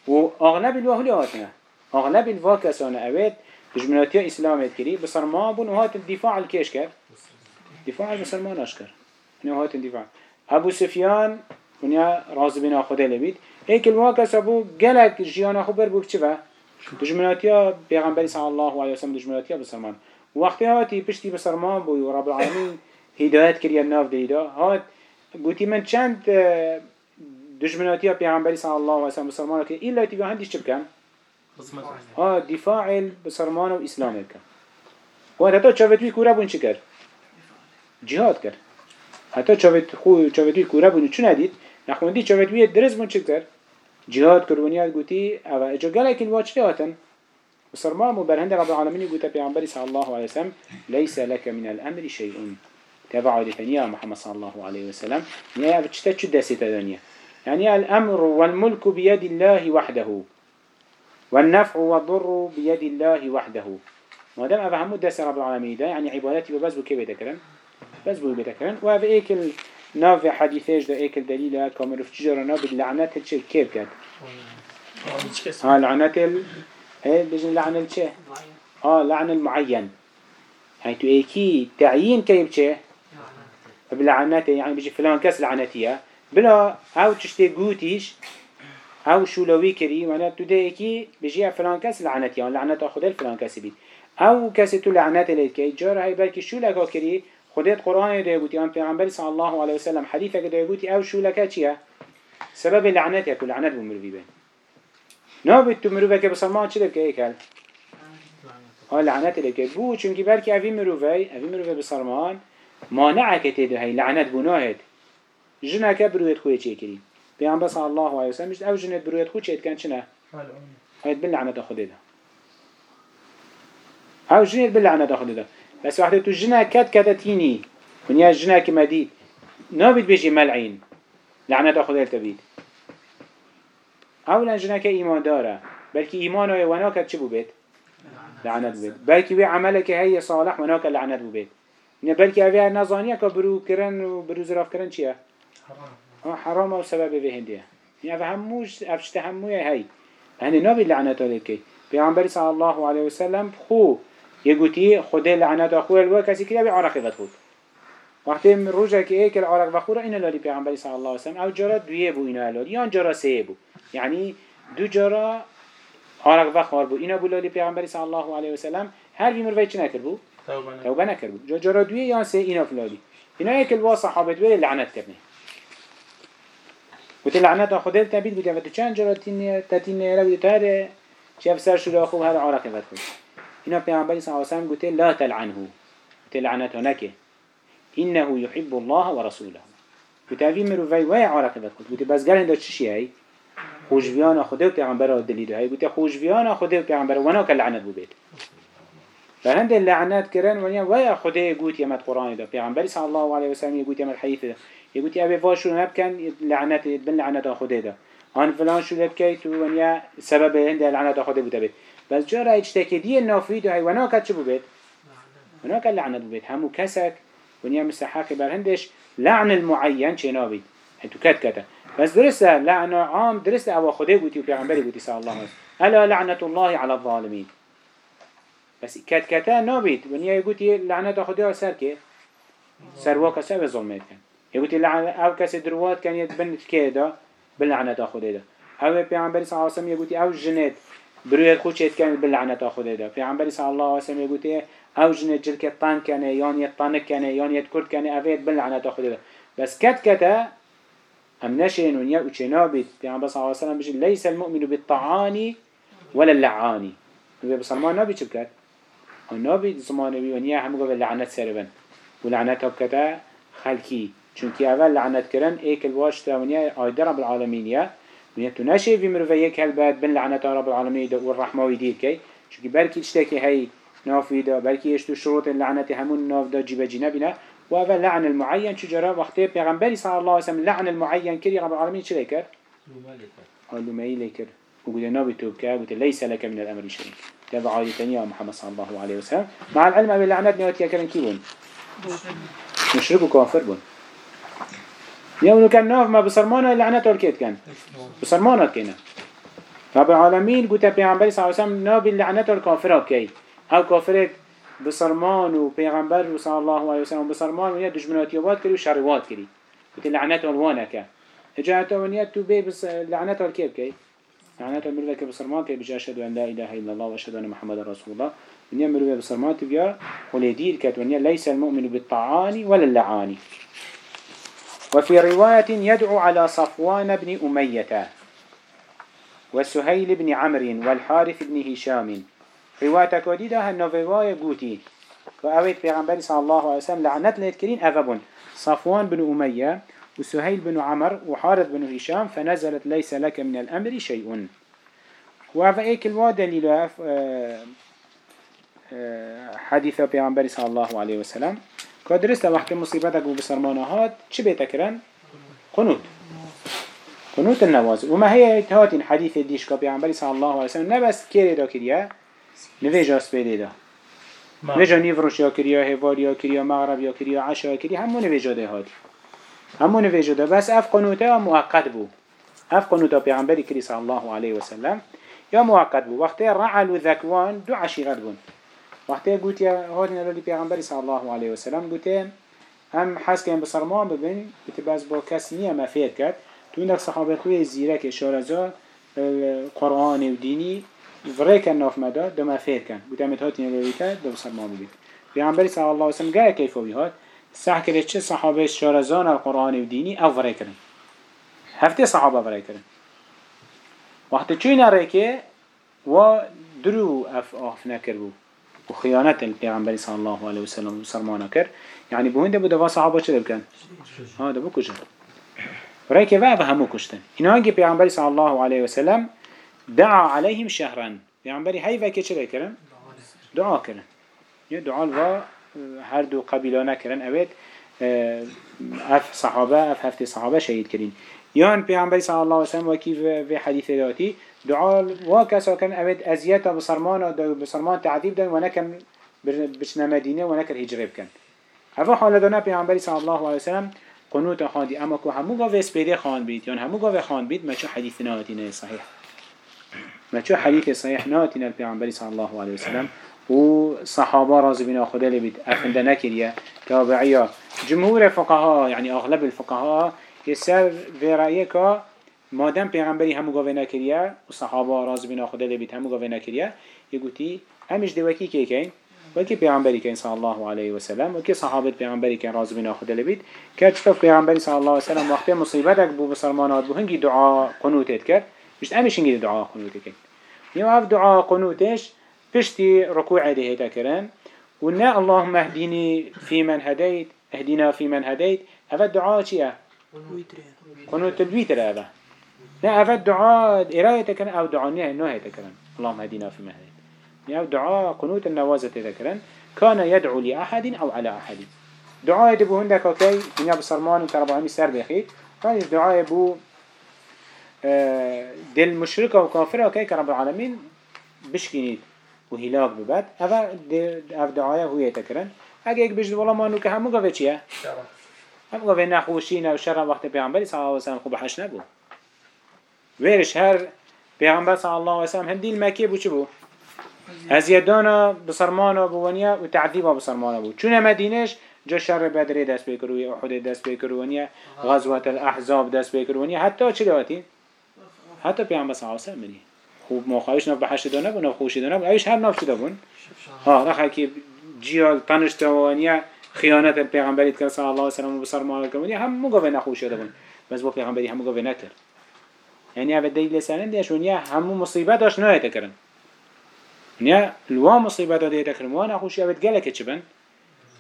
و اغلب الوهلي هاتنا اغلب الواكسان اوه دجمناتيا إسلامي كري بسرمان بون وهات الدفاع الكيش كر دفاع المسلمان اشكر هنا هات الدفاع. أبو سفيان ونیا راز بنا خدا لبید ایک الواقع ابو گلک جیان خو بر بوک چه دجمناتیا پیغمبری صلی الله علیه و سلم دجمناتیا بسرمان. وقتی هاتی پشتی بسرمان بوی و رب العالمین هدایت کریه ناف دیدا هات گوتی من چند دجمناتیا پیغمبری صلی الله علیه و سلم بسرمان که ایلا تی هندیش چه بکن؟ ها دفاع بسرمان و اسلام بکن و حتی چاوتوی کورا بون چه کرد؟ جهاد کرد. حتی چاوت خو چاوتوی کورا بون چون ندید؟ نخوندی چاوتوی درست بون چه کرد؟ جهاد کردونیات گوتی أو اجا گلک الواج هاتن وصرمام وبرهند رب العالمين قلت بيعنبري صلى الله عليه وسلم ليس لك من الأمر شيء تبع لثنيا محمد صلى الله عليه وسلم. يا بتشتت شو دست الدنيا يعني الأمر والملك بيد الله وحده. والنفع والضر بيد الله وحده. ما دام أفهموا دست رب العالمين ده يعني عبادتي بس بكيف يتكلم بس بو بتكرن وهذا إيكل ناف حديثيش ده إيكل دليل كامل في تجارة ناف اللعنات الشيء. كيف كات ها لعنات ال إيه بيجن لعن الشيء آه لعن المعين. يعني تو إيكي تعيين كيف شيء؟ بلعنات يعني بيجي فلان كاس لعنتية. بلا أو تشتي قوتيش؟ أو شولوي كري معناته تو ده ايكي بيجي فلان لعنتيه يعني لعنات خدل فلان بيت. أو كاس تو لعنات اللي كي جار هاي بلكي شو لقا كري خودت قرآن ده يقولي أم پیغمبر صلى الله عليه وسلم حديثك ده يقولي أو شو لك چيه سبب لعنت يكون لعنت بمروي بين نابد تو مروي که بسلمان چه لك ايكال ها لعنت لك بو چونكي بركي اوي مروي اوي مروي بسلمان مانع كتيده هاي لعنت بناهد جنك برويت خوية چه كريم پیغمبر صلى الله عليه وسلم مش أو جنت برويت خوية چه كان چنه هاي باللعنت خده ده أو جنت باللعنت خده ده بس وقتی تو جنه کت کتتینی ونیا جنه که مدید نابید بيجي ملعين لعنت خدا تبید اولا جنه که ایمان داره بلکه ایمان های وناکت چه بو بید؟ لعنت بید بلکه وی عمله که هی صالح وناکت لعنت بو بید نه بلکه اوی نظانیه که برو کرن و برو زراف کرن چیه؟ حرام. حرام و سبب به هندیه. يعني فهموش افشت هموية هاي هني نبي لعنة عليك بيعنبري صلى الله عليه وسلم خو يقولي خده لعنت أخوه الوا كسي كده بعرق بدخل وقتی روزه که ایک العرق بخوره این لالی پیغمبری صلی الله علیه وسلم. أو جرا دویه بو اینا لالی. یا جرا سه بو یعنی دو جرا عرق بخور بو اینا بو لالی پیغمبری صلی الله علیه وسلم. هر بی مروی چه نکر بو توبه نکر بو جا دویه یا سه اینا فلالی اینا ایک الوا صحابت ولی لعنت کرنه وقت لعنت خدا تبید بودی و تو چند جرا تین تین رو بودی تاره چه افسر شده خوب هر عرق بدخل هنا پیامبری صلی الله علیه و سلم لا تلعنه. گوته لعنته نکه إنه يحب الله ورسوله. كتابي مروفي ويا عارك بتقول قلت بس قال هندا تشي هاي؟ خوشبيانا خده و پیغمبر دليل هاي. قلت خوشبيانا خده و پیغمبر وأنا كاللعنت ببيت. فهند اللعنات كرن ونيا ويا خده قلت يمد قرآن ده پیغمبر صلى الله عليه وسلم يقول يمد حديث ده يقول أبي فاشو نبكن لعنات بن لعنات خده ده هان فلان شو لبكيت ونيا سبب هند اللعنات خده بتبيت بس جرا اجتكدي النافيد هاي وأنا كتشبو بيت وأنا كاللعنت ببيت همو كسك ونيا مستحق برهندش لعن المعين نابید؟ انتو کت کتا بس درسته لعن عام درسته أو خده گوتی و پیغمبری گوتی صلی الله علیه الا لعنت الله على الظالمين بس كات كتا نابید. ونيا يقولي لعنت خده سر که؟ سر سر ظلمت كان يقولي لعن أو كس دروات كان يتبنت كده باللعنت خده ده أو پیغمبری صلی الله علیه وسلم يقولي أو جنت بروی خود چیت کنید باللعنت خود ده پیامبری صلی الله علیه و سلم گوته أو جن جل که طان کنه یان یت طان کنه یان یت کرد کنه اوید باللعنت خود ده بس کت کتا هم نشين ونيا وچنابت پیغمبر صلى الله عليه وسلم بجي ليس المؤمن بالطعاني ولا اللعاني نبي بسلمان نبي چه بكت؟ نبي زمان نبي ونيا هم قبل لعنت سربن. ولعنت بكتا خلقي. چونك اول لعنت كرن ايك الواش تاونيا آيدر رب العالمين يا ونيا تو في مروفيك هل بن لعنت رب العالمين والرحمة ويدير كي چونك بركي تشتكي هاي نافي دا بلكي يشتو شروط اللعنة همون ناف دا جيبا جنبنا وأول لعن المعين شجرة وقته پیغمبري صلى الله عليه وسلم لعن المعين كري رب العالمين شو ليكر؟ قالوا ما يليكر وقال نابي توبكا قلت ليس لك من الأمر شيء تبع يا محمد صلى الله عليه وسلم. مع العلم أبي لعنات نواتي كرن كيبون مشرك وكافر بون يوم كان ناف ما بصرمانه اللعنات والكيت كان. بصرمانه كنا رب العالمين قلت پیغمبر صلى الله عليه وسلم نابي اللعنات والكافر كي. أو كافرت بسرمان و پیغمبر صلى الله عليه وسلم بسرمان و دجمنات يوات كري و شروات كري. قلت لعنات والوانك اجاعت ونيات تو بي بس لعنات والكيب كي. لعنات المروة بسرمان كي بجا أشهد أن لا إله إلا الله وأشهد أن محمد رسول الله. ونيا مروة بسرمان تبقى وليدير كت ونيا ليس المؤمن بالطعان ولا اللعان. وفي رواية يدعو على صفوان بن أمية وسهيل بن عمرو والحارث بن هشام. روايتك وديدا هنو رواية قوتي؟ فأويت پیغمبر صلى الله عليه وسلم لعنت ليت كرين أفبون صفوان بن أمية وسهيل بن عمر وحارث بن هشام فنزلت ليس لك من الأمر شيء. وهذا ايك الوا دليل آه، آه، حديث پیغمبر صلى الله عليه وسلم؟ كدرست وقت مصيبتك بسرمانه هات چه بيتكرن؟ قنوت. قنوت النواز وما هي هاتين حديث ديش كبيغمبر صلى الله عليه وسلم نبس كيري دا كريا نویجا سپیده دا. نویجا نیوروش یا کریا هوار یا کریا مغرب یا کریا عشا یا کریا همون نویجا ده هاتی همون نویجا ده. بس اف قنوته موقت بو. اف قنوته پیغمبری کری صلی الله علیه وسلم. یا موقت بو. وقتی رعل و ذکوان دو عشیرت بون. وقتی گوتی هاتی نلالی پیغمبری صلی الله علیه وسلم گوتی هم حس کن بسرمان ببین بتی باز با کسی نیه مفید کرد. تو این صحابه خوی زیرک اشارزا قرآن و دینی فريك الناف مدا دم فير كان بتعمل هاتين الويكا دم سلمان بيت بيعمل صلى الله عليه وسلم جاء كيف هو هات؟ سح كده چه صحابة شارزان القرآن وديني أو فريكرن هفته صحابة فريكرن وقت چوين ريكي و درو اف نكر بو. وخيانة البيغمبر صلى الله عليه وسلم سلمان كر يعني بوهنده بو دوا صحابة چه دبكن ها دبو كجن ريكي وعب همو كشتن إنه هنگي بيغمبر صلى الله عليه وسلم دعا عليهم شهرا پیامبری هی وکی چه کردن؟ دعا کردن یه دعا و هر دو قبیله نکردن اوید اف صحابه اف هفت صحابه شهید کردین. یان پیامبری صلی الله علیه و سلم وکی و حدیث داتی دعا و کسا کن اوید ازیت بسرمان و بسرمان تعذیب دن و نکن بچنا مدینه و نکر هجره بکن. اول حال دانا پیامبری صلی الله علیه و سلم قنوت خواندی اما که همو گاوه اسپیده خواند بید یان همو گاوه خواند بید ما چه حدیث نهاتی صحیح. ما شو حديث صحيح ناتنا البيعنبري صلى الله عليه وسلم. وصحابة رازي بنا خدا لبيت أفند نكريا تابعية جمهور فقهاء يعني أغلب الفقهاء يسر في رأيك ما دام پیغمبری همو گاوه نکریا و صحابه راز بنا خدا لبید همو گاوه نکریا یه گوتی همش دوکی که وكي پیغمبری کن صلی الله علیه و سلم وكي صحابه پیغمبری کن راز بنا خدا لبید که چطور پیغمبری الله علیه و سلم وقتی مصیبتك بو بسرمانات بو هنگی دعا قنوتت کرد مش امش هنگی دعا قنوتت کرد يو اف دعاء قنوتش بشتي ركوع ده كرن ونا اللهم اهديني في من هديت اهدنا في من هديت هذا الدعاء چيا قنوت الويتر هذا نا هذا الدعاء إراية كرن أو دعاء نهي نهي اللهم اهدنا في من هديت يو دعاء قنوت النوازة تذكرن كان يدعو لأحد أو على أحد دعاء يدبو هندك أوكي دنيا بصرمان وتربع عمي سر بيخي قال الدعاء يبو دل مشرك و كافر كي كرب العالمين بشكينيد وهلاك ببات أفا اف دعايا هو يتكرن اگه بجد والله ما نوكه همو هم گفت نخوشینه و شر وقت پیامبری صلی الله علیه و سلم خوب حش نبود. ویرش هر پیامبر صلی الله علیه و سلم هندیل مکی بو چی بو از یدانا بسرمانا بوانیا و تعذیبا بسرمانا بو چون مدینش جا شر بدر دست بکروی احد دست بکروانیا غزوات الاحزاب دست بکروانیا حتی چی دواتی؟ حتی پیامبر صلی الله علیه و سلم خوب مخایش نب حش دانه بو نب خوشی دانه بو ایش هر نب چی دبون ها رخ که جیال تنش توانیا خیانت پیغمبری که صلی الله علیه و سلم بسر مال کنی هم مگه نخوش شده بون بس بو پیغمبری همو گوه نکر يعني هذا دليل لسانه ديش ونيا همو مصيبات اش نهاية تكرن ونيا الوا مصيبات دي تكرن وأنا خوشي أبد قالك تشبن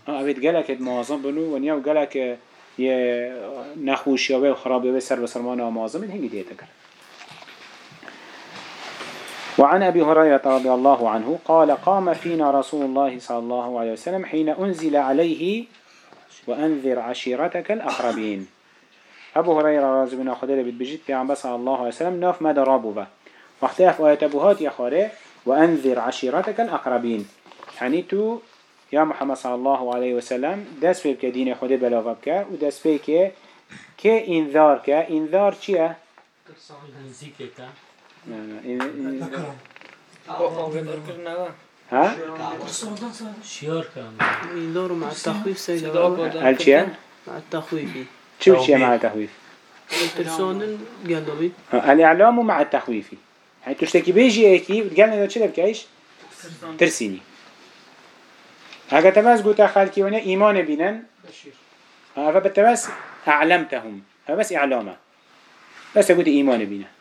أبد قالك معظم بنو ونيا وقالك يه نخوشي و خرابي و سر بسرمانه معظم هنگي دي تكرن وعن أبي هريرة رضي الله عنه قال قام فينا رسول الله صلى الله عليه وسلم حين أنزل عليه وأنذر عشيرتك الأقربين. أبو هريرة رضي الله عنه بيت في عن صلى الله عليه وسلم ناف مدى رابوه واختلاف آيات أبوهات يا خاري وأنذر عشيرتك الأقربين. يعني تو يا محمد صلى الله عليه وسلم دس في كدين خده بلاغة بك ودس في ك كإنذار كإنذار چيه؟ ها؟ يدوروا مع التخويف سيدا هل چيه؟ مع التخويف شو شيء مع التخويف؟ ترسونن قالوا الإعلام مع التخويف يعني تشتكي بيجي ايكي وتقالنا ده چه بكيش؟ ترسيني هكا تماس قلت خالكي وأنا إيمان بينن هذا بتماس أعلمتهم هذا بس إعلامه بس قلت إيمان بينن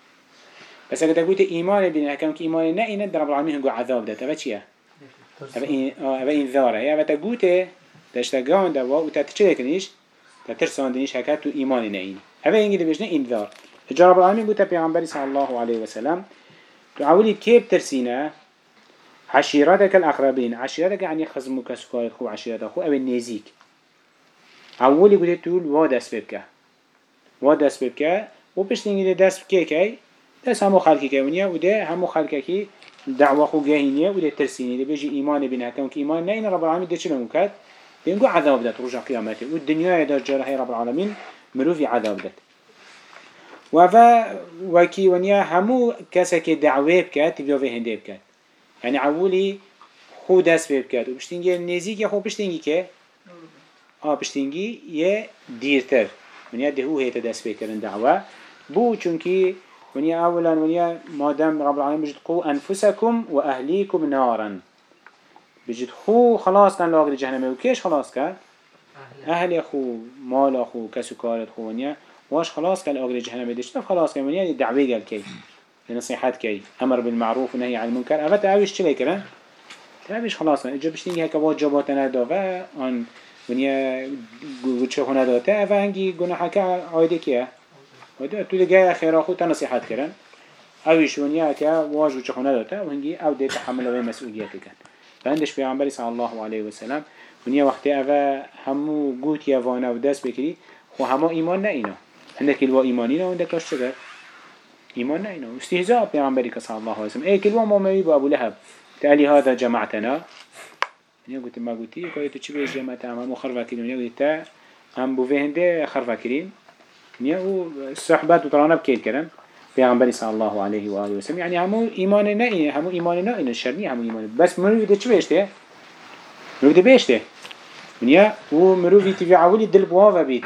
بس اگه تقول ایمان بین حکم که ایمان نه اینه در رب العالمین هنگو عذاب ده تبا چیه؟ تبا این ذاره یا بتا گوته دشتگان دوا و تا چه کنیش؟ تا ترساندنیش حکت تو ایمان نه این. هوا اینگی ده بجنه این ذار جا رب العالمین گوته پیغمبری صلی الله علیه وسلم تو اولی کیب ترسینه؟ عشيرتك الأقربين عشيرتك يعني خزمك سكايت خو عشيرتك خو أو النزيك أولي قلت تقول واد أسببك واد أسببك وبشتنجي دست بكيكي دس همو خلقی که ونیا و ده همو خلقی که دعوة خو جاهينية وده ترسيني ده بيجي إيمان بنا كون إيمان نين رب العالمين ده شنو مكاد بينقو عذاب ده رجع قيامته والدنيا ده جرى رب العالمين مروفي عذاب ده وفا وكي ونيا همو كسك دعوة بكات تبيو في هنده بكات يعني عولي خو دست بكات وبشتنجي النزيك يا خو بشتنجي كه آه بشتنجي يه ديرتر ونيا ده هو هيتا دست بكرن دعوة بو چونكي ونيا أولا ونيا ما دام رب العالمين بجد قو أنفسكم وأهليكم نارا بجد خو خلاص كان لاغر جهنم وكيش خلاص كان أهل أخو مال أخو كسو كارت خو ونيا واش خلاص كان لاغر جهنم دشت خلاص كان ونيا دعوة قال كي لنصيحات كي أمر بالمعروف ونهي عن المنكر أفت أويش چلي كرا تابش خلاص إجا بشتيني هكا واجبات ندافع عن ونيا قوتش خو نداتا أفا هنگي گناحا كا عايده كيه وده تو دیگه خیره خود تا نصیحت کردن. اویش ونیا که واجو چخونه داته و هنگی او ده تحمل و مسئولیت کن فهندش پیغمبری صلی الله علیه و سلم ونیا وقتی اوه همو گوت یوانه و دست بکری خو همه ایمان نه اینا. هندك الوا ایمانی نه هندك اش چگر ایمان نه اینا. استهزاء پیغمبری که صلی الله علیه و سلم ای کلوا ما میبو ابو لهب تعالی هذا جمعتنا نیا گوتی ما گوتی که تو چی بیش جمعت هم همو خرفه کریم نیا گوتی تا هم بو هنده خرفه نیا أو صحبت و ترانه بکیل کردن پیامبری صلی الله علیه و آله و سلم. یعنی همو ایمان نه اینه همو ایمان نه اینه شرنی همو ایمان. بس مروی ده چی بهشته؟ مروی ده بهشته؟ نیا أو مروی تی عولی دل بواوا بید.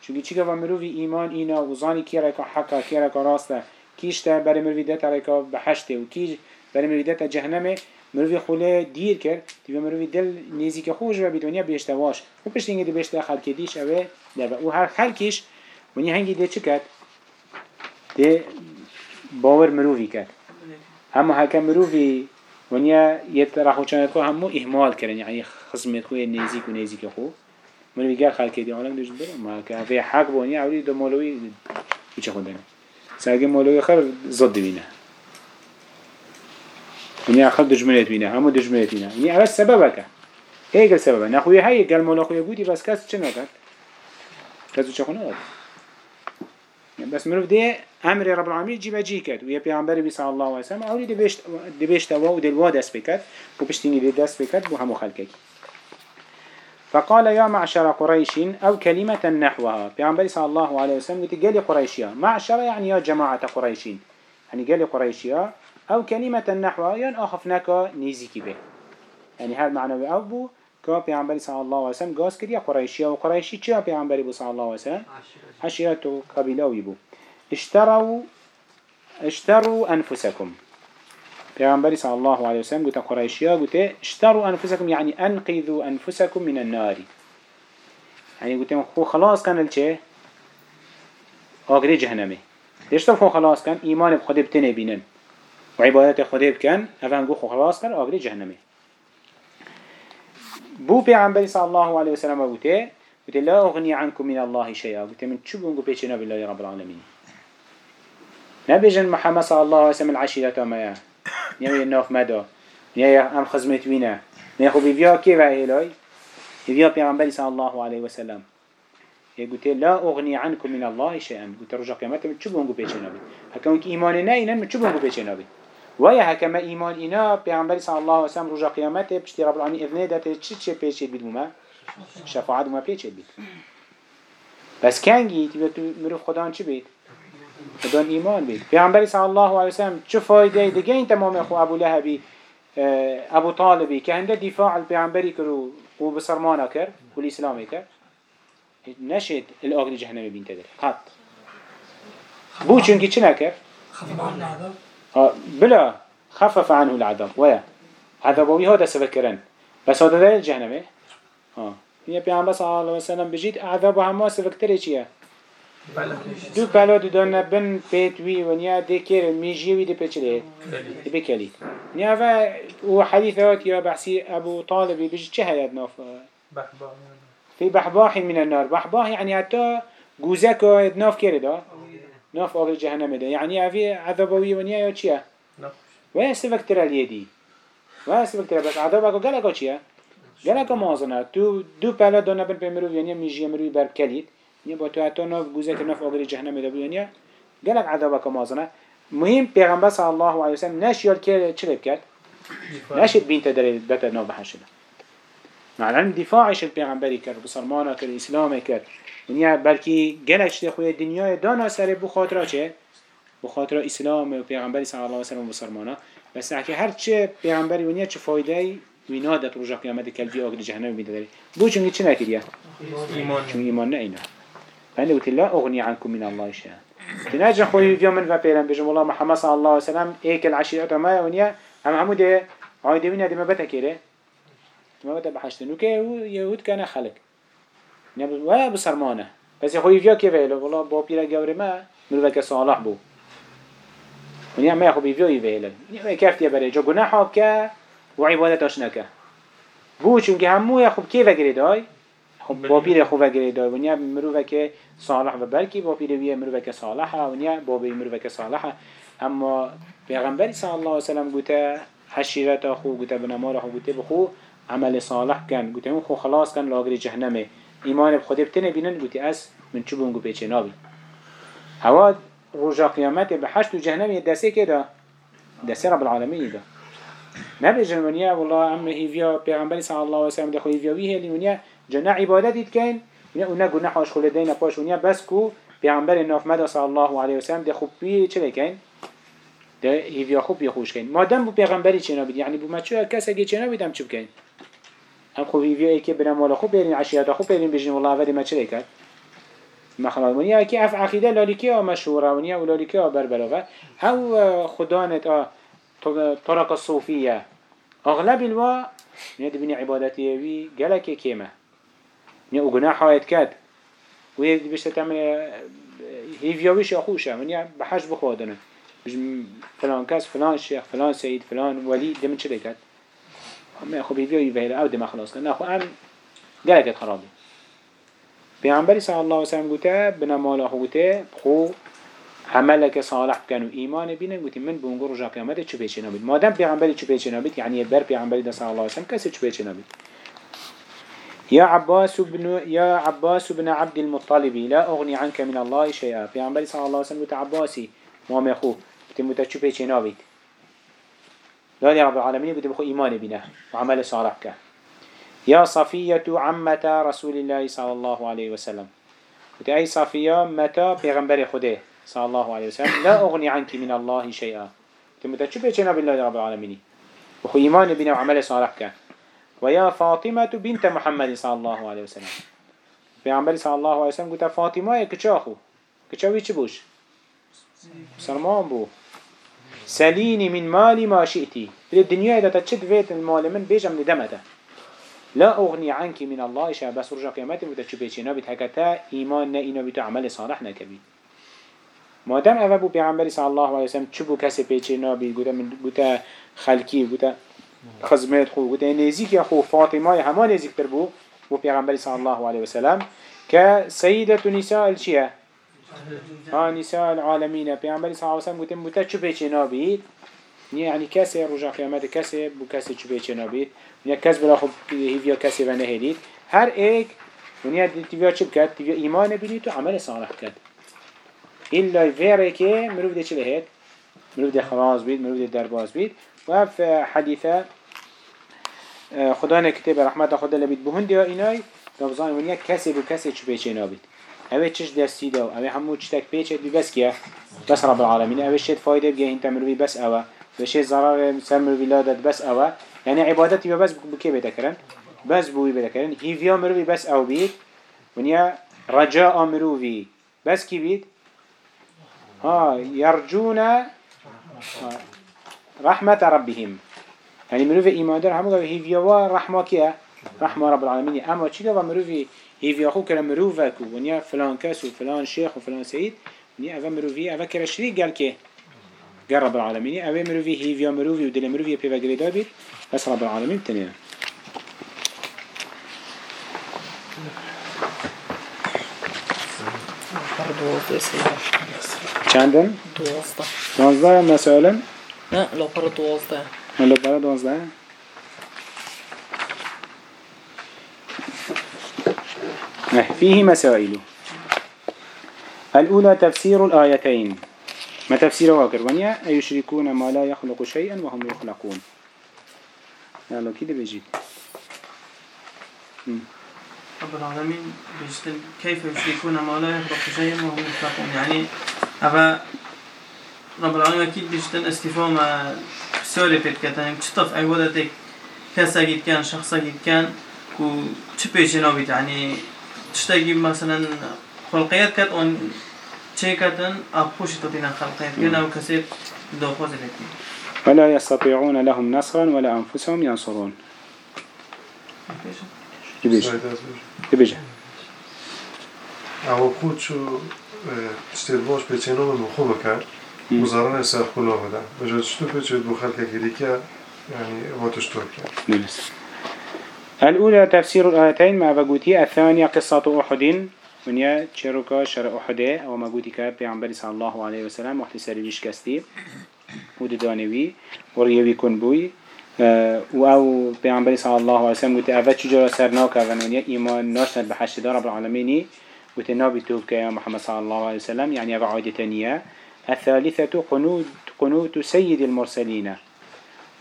چونکه چی که مروی ایمان اینا و زانی کی را که حقا کی را که راسته کیش تا برای مروی ده تا که بحشته و کیش برای مروی ده جهنمه. مروی خوله دیر کرد. تی مروی دل نیزی که خوش و بدونیا بهشته واش. و پشت اینگه دی بهشته خلق دیش اوه ده و هر خلقش ونی هنگی ده چه کرد؟ ده باور مروفی کرد همه هکا مروفی ونیا یه راحو چند کو همو اهمال کردن یعنی خصمت خو نیزیک و نیزیک خو مروفی گر خلق دی عالم دوش برم ما اوه حق بونی اولی دو مولوی بچه خوندن سرگه مولوی خر زد بینه ونیا خل دجمنت بینه همو دجمنت بینه یعنی اول سببه که هیگل سببه نخوی هایی گل مولا خوی بودی بس کس چه نکرد؟ کسو چه خونه بس مروف ده أمر رب العالمين جيب جي ويا پیغمبر بي صلى الله عليه أولي دبشت دبشت و دلوا دست بكد و بشتيني دي دست بكد بو فقال يا معشر قريش أو كلمة نحوها. پیغمبر صلى الله عليه وسلم قلت قال قريشيا معشر يعني يا جماعة قريشين يعني قال قريشيا أو كلمة نحوها يعني أخفناك نيزيكي به يعني هذا معنى بو که پیامبری صلی الله علیه و سلم گاز کردی قریشی؟ و قریشی چه پیامبری بو صلی الله علیه و سلم عشیرت و قبیله وی بو اشتروا اشتروا انفسكم پیامبری صلی الله علیه و سلم گوته قریشیا گوته اشتروا انفسكم يعني انقذوا انفسكم من النار. يعني گوته خو خلاص كان الچه آگری جهنمه دشتا خو خلاص کن ایمان بخود بتنه بینن و عبادت خود بکن. افهم خو خلاص کن آگری جهنمه بو پیغمبری صلی الله علیه وسلم بوده بوده لا اغنی عنكم من الله شیئا بوده من چو بونگو پیچنا بالله رب العالمین؟ نبیجن محمد صلی الله علیه وسلم العشیرة ما یا نیوی ناف مدا نیوی هم خزمت وینه. نیوی خو بیویا کی و ایلای بیویا پیغمبری صلی الله علیه وسلم. قلت لا أغني عنكم من الله شيئا قلت رجع قيامته من شو بونجو بيجي نبي هكذا إيماننا إنا من شو بونجو بيجي نبي ويا هكما إيمان إنا بيعمل صلى الله عليه وسلم رجع قيامته بشتي رب العالمين إذن ده تشي تشي بيجي بيد مما شفاعة ما بيجي بيد. بس كان جي تبي تمرف خدان شو بيت؟ خدان إيمان بيت. بيعمل صلى الله عليه وسلم شو فايدة؟ دقين تمام أخو أبو لهبي أبو طالبي كان ده دفاع البيعمبري كرو وبصرمانه كر والإسلام كر نشد الآخر جهنم بين تدري قط بو چونكي چه نكر آه بلا خفف عنه العذاب. ويا؟ عذابوي هذا سفكرن بس هذا ده الجهنم آه. هي بيعمل صلى الله عليه وسلم بجيت عذاب هما سفكتري چيه دو بلا دو دان بن بيت وي ونيا ديكير ميجي وي دي بيچلي دي بكلي نيا و حديثات يا بحسي ابو طالب بيجي چه هياد ناف؟ في بحباح من النار. بحباح يعني حتى جوزك ناف كردا ناف آقای جهنم ده يعني یعنی عفية عذابوية ونيا يا چيا ويا سبك ترى اليدي ويا سبك ترى بس عذابك غلقا چيا ما مازنا تو دو بلا دونا بن بمرو يعني ميجي مرو يبرك كليت يعني بتو تو ناف گوزك ناف آقای جهنم ده بيانيا قالك عذابك مازنا مهم پیغمبر الله عليه وسلم ناشيال كير چلب كات ناشد بنت در بتا ناف بحشنا بحشده معنى دفاعش البيغمبري كر بسرمانا كر إسلام كر ونیا بلکی گلش خوی دنیای دانا سر بخاطر چه؟ بخاطر اسلام و پیغمبری صلی الله علیه و سلم بسرمانا بس اگه هر چه پیغمبری ونیا چه فایده ای وینا دت رجا قیامت کلبی آگر جهنم میده داری. بو چون چه نکریه؟ ایمان. چون ایمان نه اینا. فانه قلت لا اغني عنكم من الله شيئا تناجح خوي في من فبيرن بجم الله محمد صلى الله عليه وسلم ايك العشيرة ما ونيا هم عمود عايدين دي ما بتكيره ما بده بحشتن وكي يهود كان خلق. نبي ولا بسرمانة. بس يخوي فيها كيف له والله بابيرا جوري ما مروك صالح بو. ونيا ما يخوي فيها يفعله. نيا كيف تيبري جو جناحه ك وعبادة أشنك بو چونك همو يخوب كيف أجري داي؟ خب بابير يخوب أجري داي. ونيا مروك صالح وبركي بابير ويا مروك صالحة ونيا بابي مروك صالحة أما پیغمبر صلى الله عليه وسلم قلت حشيرات أخو قلت بنمار أخو قلت بخو عمل صالح كان. قلت خو خلاص كان لاغري جهنمه. ایمان بخود بتنه بینن. گوتی از من چو بونگو پیچه نابی هوا رجا قیامت به حشت و جهنم یه دسته که دا؟ دسته رب العالمین دا. نبی جنونیا والله ام هیویا پیغمبری صلی الله علیه وسلم دخو هیویا وی هلی ونیا جنا عبادت کن. اونا گناه هاش خل دین پاش ونیا بس کو پیغمبر ناف مد صلی الله علیه وسلم دخو بی چه کن ده هیویا خوب یخوش کن. مادام بو پیغمبری چه نابید یعنی بو مچو کسی که چه نابیدم چوب کن؟ هم خوبی وی ای که برم والا خوب برین عشیرت خوب برین بجین والله اولی ما چه کرد؟ ما خلاص ونیا کی اف عقیده لالیکی ها مشهوره ونیا و لالیکی ها بربلاغه أو خدانت آه طرق الصوفیه اغلب الوا نید بینی عبادتی وی گلک کیمه. نیا أو گناه هایت کرد. و یک بیشتر تعمل هیویاویش خوشه ونیا بحج بخوادنه فلان کس فلان شیخ فلان سید فلان ولی دم چه ما خو بيفيو يفعل أو دم خلاص. كنا خو أم جالك خرابي. بيعنبري صلى الله عليه وسلم قلت بنا مالا خو قلت خو عملك صالح كانوا إيمان بينا قلت من بونجور رجع قيامته شو بيشنا بيت ما دام بيعنبري شو بيشنا بيت يعني بر بيعنبري صلى الله عليه وسلم كسر شو بيشنا بيت يا عباس بن يا عباس بن عبد المطلب لا أغني عنك من الله شيئا. بيعنبري صلى الله عليه وسلم عباسي ما مخو متى شو بيشنا بيت لا رب العالمين بدي بخو إيمان بنا وعمل صالح كه يا صفية عمة رسول الله صلى الله عليه وسلم؟ بدي أي صفية متى بيغمبر خده صلى الله عليه وسلم؟ لا أغني عنك من الله شيئا. تمتى شو بيجينا بالله رب العالمين؟ بخو إيمان بنا وعمل صالح كه ويا فاطمة بنت محمد صلى الله عليه وسلم. بيغمبر صلى الله عليه وسلم قلت فاطمة كشاخو كشاوي چبوش سلمان بو. سليني من مالي ما شئتي في الدنيا إذا تشد فيت المال من بيجم ندمته لا أغني عنك من الله إشاء بس رجع قيامتي وتشبه شنا بتحكتا إيمان نا إنا بتو عمل صالح نكبي ما دام اوه بو پیغمبری صلی الله علیه وسلم چه بو کسی پیچه نابید گوتا من گوتا خلکی گوتا خزمت خو گوتا نزیک یا خو فاطمه همه نزیک تر بو. بو پیغمبری صلی الله علیه وسلم سیدت نساء الچیه ها نساء العالمین. پیامبر صلی الله علیه و سلم گفتم بوده چه بیچه نبید یعنی, یعنی کسی روز قیامت کسی بو کسی چه بیچه نبید یا یعنی کس برا خوب کسی و نهدید. هر ایک یعنی ونیا تیویا چه بکد تیویا ایمان بینید و عمل صالح کرد إلا غيره که مروف ده چله هيك مروف ده خلاص بيد مروف ده درباز بيد وف حدیثه خدا نكتب رحمت خدا لبید بهند اینای. إناي دبزان ونيا کسی وكسب شو بيجي نابيد اوه چش دستی دو اوه همو چتک پیچه بی بس کیا بس رب العالمين اوه شد فایده بگه انت مروی بس اوه و شد ضرر سر مروی لادت بس اوه يعني عبادتي بس بكي بيتا كرن بس بوي بيتا كرن هيفيا مروي بس أو بيت ونيا رجاء مروي بس كي بيت ها يرجون رحمة ربهم يعني مروف إيمان دار همو هي فيوا رحمة كيا رحمة رب العالمين. أما چيلا ومروف هي فيا خو كلا مروفك ونيا فلان كاس وفلان شيخ وفلان سيد ونيا أفا مروفي أفا كلا شريك قال كي قال رب العالمين أفا مروفي هي فيا مروفي ودل مروفي بيفا قريدا بيت بس رب العالمين تنين دوازده سيدة چندن؟ دوازده. دوازده مسائلا لا لو برا دوازده. ولا برا دوازده. فيه مسائل الأولى تفسير الآيتين. ما تفسير واكر ونيا أيشركون ما لا يخلق شيئا وهم يخلقون. يلا كده بيجي. رب العالمين بيجتل كيف يشركون ما لا يخلق شيئا وهم يخلقون. يعني أبا رب العالمين أكيد بيجتل استفهام سؤال بيت كتن چطف أي ودتك كسا كان شخصا كان و چه پیچه نابید يعني تشتگی مثلا خلقیت کرد اون چه کردن اپوشی تو دینا خلقیت کرد او کسی دو خوز فلا يستطيعون لهم نصرا ولا أنفسهم ينصرون. بيجي بيجي او خودشو استلواش به چنو به مخو بکر گزاران سرخ کلا بدن بجا چطور به چود بخل که گری که یعنی واتش تور الأولى تفسير الآيتين ما بقوتي الثانية قصة أحد ونيا شركة شر أحد أو ما قوتي كاب بيعنبري صلى الله عليه وسلم وقت كستي ود دانوي وريوي كن بوي آه، و أو بيعنبري صلى الله عليه وسلم قوتي أفا چجرا سرناك ونيا إيمان ناشنت بحشت دار رب العالمين قوتي نابي توب يا محمد صلى الله عليه وسلم يعني أفا عادة تانية الثالثة قنوت قنوت سيد المرسلين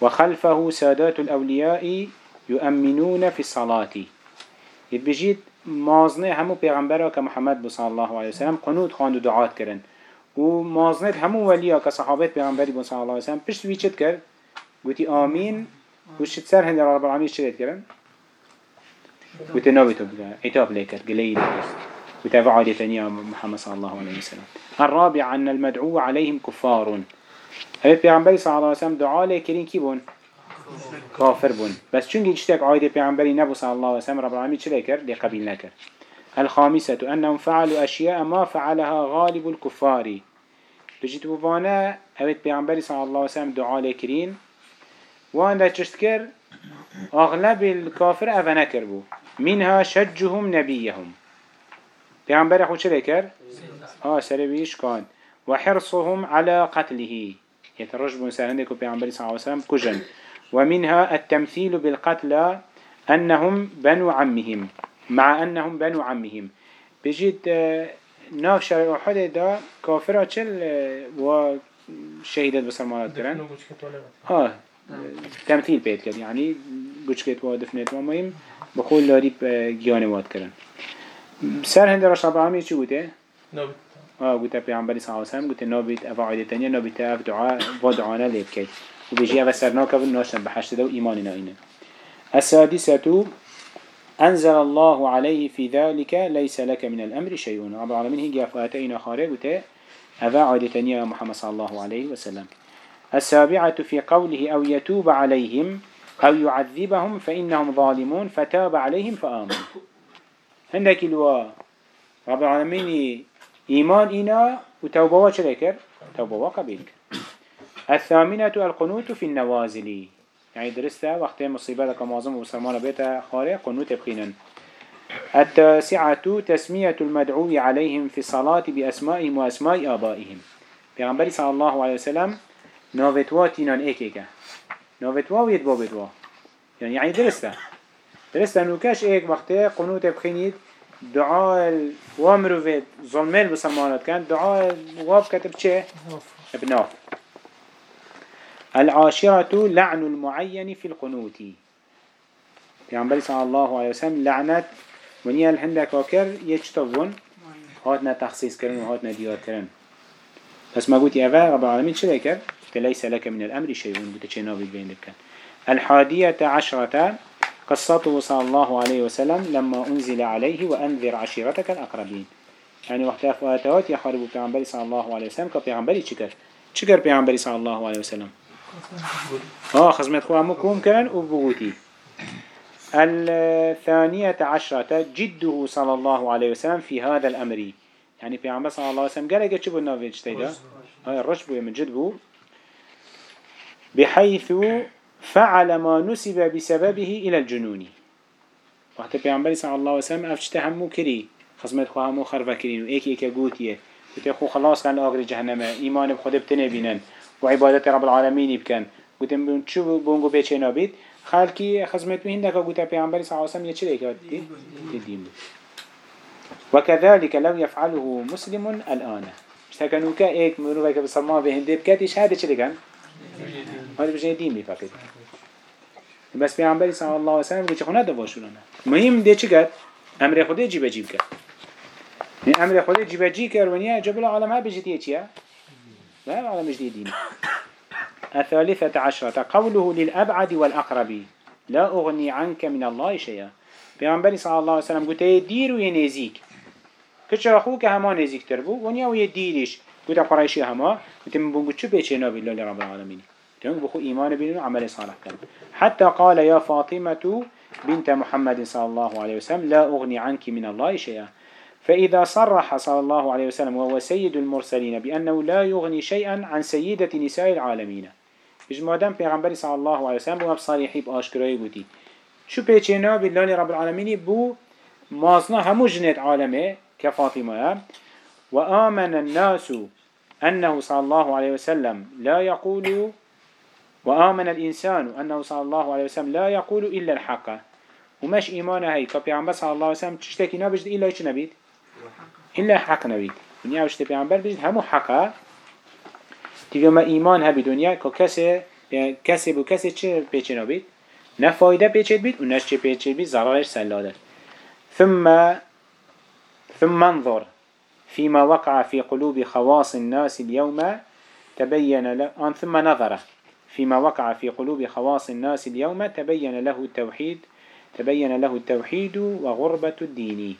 وخلفه سادات الأولياء يؤمنون في الصلاة. يتبجيت مازنه همو پیغمبره که محمد بو صلی الله علیه وسلم قنوت خواند و دعات کرن. و مازنه همو ولیا که صحابت صلی الله علیه وسلم پشت وی چت کرد. گوتی آمین. و شت سر هند رب العالمین چت کرن؟ گوتی نوی تو بگه. عتاب لیکر گلی لیکر گوتی فعالی تنیا محمد صلی الله علیه وسلم الرابع أن المدعو عليهم كفار هذا پیغمبری صلی الله علیه وسلم دعا لیکرین کی بون؟ كافر بون. بس چونك اجتك عايدة پیغمبري نبو صلى الله عليه وسلم رب العالمين چلي كر لقبيل نكر الخامسة أنهم فعلوا أشياء ما فعلها غالب الكفار. بجيت بوانا اوت پیغمبري صلى الله عليه وسلم دعا لكرين وان دا چشتكر أغلب الكافر أفا نكر بو منها شجهم نبيهم. پیغمبر خود چلي كر آه سربيش كان وحرصهم على قتله. يترجبون سهلندك پیغمبري صلى الله عليه وسلم كجن ومنها التمثيل بالقتلى أنهم بنو عمهم مع أنهم بنو عمهم. بجيت آه، ناف شرع أحد دا كافرة چل آه، و شهيدت بسلمانات كرن آه تمثيل بيت كرن يعني قوشكت ودفنت ومهم بخول لاري جيانوات كرن. سر هند رش رب العالمين چي قوته؟ نابد آه قوته پیغمبری صلی الله علیه وسلم قوته نابید افا عایدتنیا نابید اف دعا و لیب کن و بيجي افا سرناك وناشن بحشت دو ايماننا اينا السادسة أنزل الله عليه في ذلك ليس لك من الأمر شيء. رب العالمين هي جافاتين خارج وتا أفا عادتنيا محمد صلى الله عليه وسلم. السابعة في قوله أو يتوب عليهم أو يعذبهم فإنهم ظالمون فتاب عليهم فآمنوا. عندك الوا. رب العالمين إيمان إنا ذكر توبوا قبيل الثامنة القنوت في النوازل. يعني درسته وقت مصيبة لك معظم وسلمان بيتا خاري قنوت بخينا التاسعة تسمية المدعو عليهم في الصلاة بأسمائهم وأسماء آبائهم. پیغمبری صلی الله علیه وسلم ناوتوا تینان ایکیکه ناوتوا وید با بدوا يعني يعني درسته. درسته نوكاش ايك وقته قنوت بخينيد دعاء وامرو في ظلمال بسمانات كان دعاء واب كتب چه؟ ابناف العاشرة لعن المعين في القنوت. پیغمبر صلى الله عليه وسلم لعنت ونيا الهندك وكر يجتبون هاتنا تخصيص كرن وهاتنا ديار كرن بس ما قلت يا رب العالمين شو ذكر فليس لك من الأمر شيء نابي بين لك الحادية عشرة قصته صلى الله عليه وسلم لما أنزل عليه وأنذر عشيرتك الأقربين يعني وقت أفواتات يخرب بيعنبري صلى الله عليه وسلم كبيعنبري شكر شكر بيعنبري صلى الله عليه وسلم؟ آه خزمت خواه مكوم كرن وبغوتي. الثانية عشرة جده صلى الله عليه وسلم في هذا الأمر. يعني في عمبر صلى الله عليه وسلم قال لك شو بالنافج تيدا هاي الرشب من جدبو بحيث فعل ما نسب بسببه إلى الجنون. وقت في عمبر صلى الله عليه وسلم أفشته همو كري خصمت خو همو خرفة كرين وإيك إيك قوتيه قلت خو خلاص كان آخر جهنم إيمان بخود بتنبينن وعبادة رب العالمين بكن. قلت شو بونجو بيتشي نابيت خالكي خزمت بهن دكا قلت پیغمبر صلى الله عليه وسلم تدين وكذلك لو يفعله مسلم الآن. اشتكنوا كا ايك مروفك بسلمان بهن دي بكاتش هذا چري كان هذا بجي دين لي فقط. بس پیغمبر صلى الله عليه وسلم قلت خونه دواشونا مهم دي كات أمر خود جيب جيب كات أمر خود جيب جيب ونيا جبل العالم ها بجي تيچيا لا العالم جديد دين الثالثة عشرة قوله للأبعد والأقرب. لا أغني عنك من الله شيئا. پیغمبر صلى الله عليه وسلم قلت دير وينزيك كتشر أخوك هما نزيك تربو ونيا ويديرش قلت قريشي هما قلت من بنقول شو بيتشينا بالله لرب العالمين تقول بخو إيمان بينه عمل صالح كان حتى قال يا فاطمة بنت محمد صلى الله عليه وسلم لا أغني عنك من الله شيئا فإذا صرح صلى الله عليه وسلم وهو سيد المرسلين بأنه لا يغني شيئا عن سيدة نساء العالمين. بيج مادام پیغمبر صلى الله عليه وسلم بو بصريحي باشكراي بودي شو بيچينا بالله رب العالمين بو مازنا همو جنت عالمه كفاطمة وآمن الناس أنه صلى الله عليه وسلم لا يقول وآمن الإنسان أنه صلى الله عليه وسلم لا يقول إلا الحق. ومش إيمانه هي كبيعمبر صلى الله عليه وسلم تشتكي نبجد إلا إيش نبيت إلا حق نبيت ونيا وشت بيعمبر بجد همو حقه تيجي ما إيمان هبي دنيا كسي كسي بو كسي چه بيچه نبيت؟ نه فايدة بيچه بيت و نه چه بيچه بيت ضررش سلادر ثم ثم انظر فيما وقع في قلوب خواص الناس اليوم تبين له ثم نظر. فيما وقع في قلوب خواص الناس اليوم تبين له التوحيد تبين له التوحيد وغربة الدين.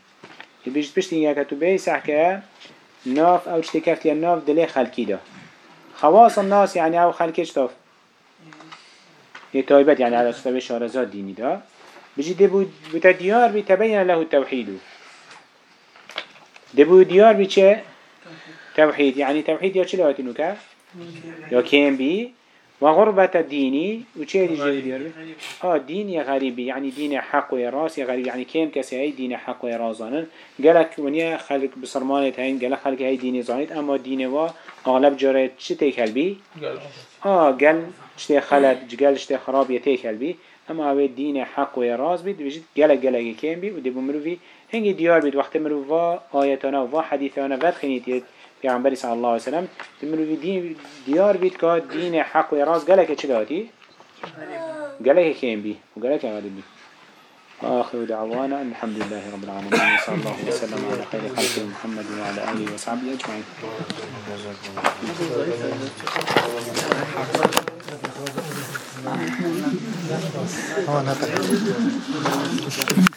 که بیشت پشتی یکه تو بی سحکه ناف او چتی کفتی ناف دلی خلکی دا خواص الناس یعنی او خلکی تاف یه تایبت یعنی علاقه تبه شارزاد دینی دا بجی دی بود دیار بی تبین له توحیدو دبو دیار بی چه؟ توحید یعنی توحید یا چه لاتینو که؟ یا کم بی؟ وچه دي ديار بي آه دين غريبي يعني دين حق وراس غريب يعني كيم كسي هاي دين حق ورازانن قالك ونيا خلق بصرمانت هين قالك خلق هاي ديني زانيت. أما دين وا أغلب جارت چه تيكل بي آه قال شتي خلط قال شتي خراب يتيكل بي أما اوه دين حق وراس بيد بيجد قالك قالك كيم بي ودي بمروفي هنگی دیار بید وقت مرو و آیتانا و حدیثانا ود خینید پیامبری صلی الله علیه وسلم مرو دین دیار بید که دین حق و راز گلک چه داتی؟ گلک کیم بی. و گلک غالب بی. آخر دعوانا الحمد لله رب العالمين وصلى الله وسلم على خير خلق محمد وعلى آله وصحبه أجمعين نتكلم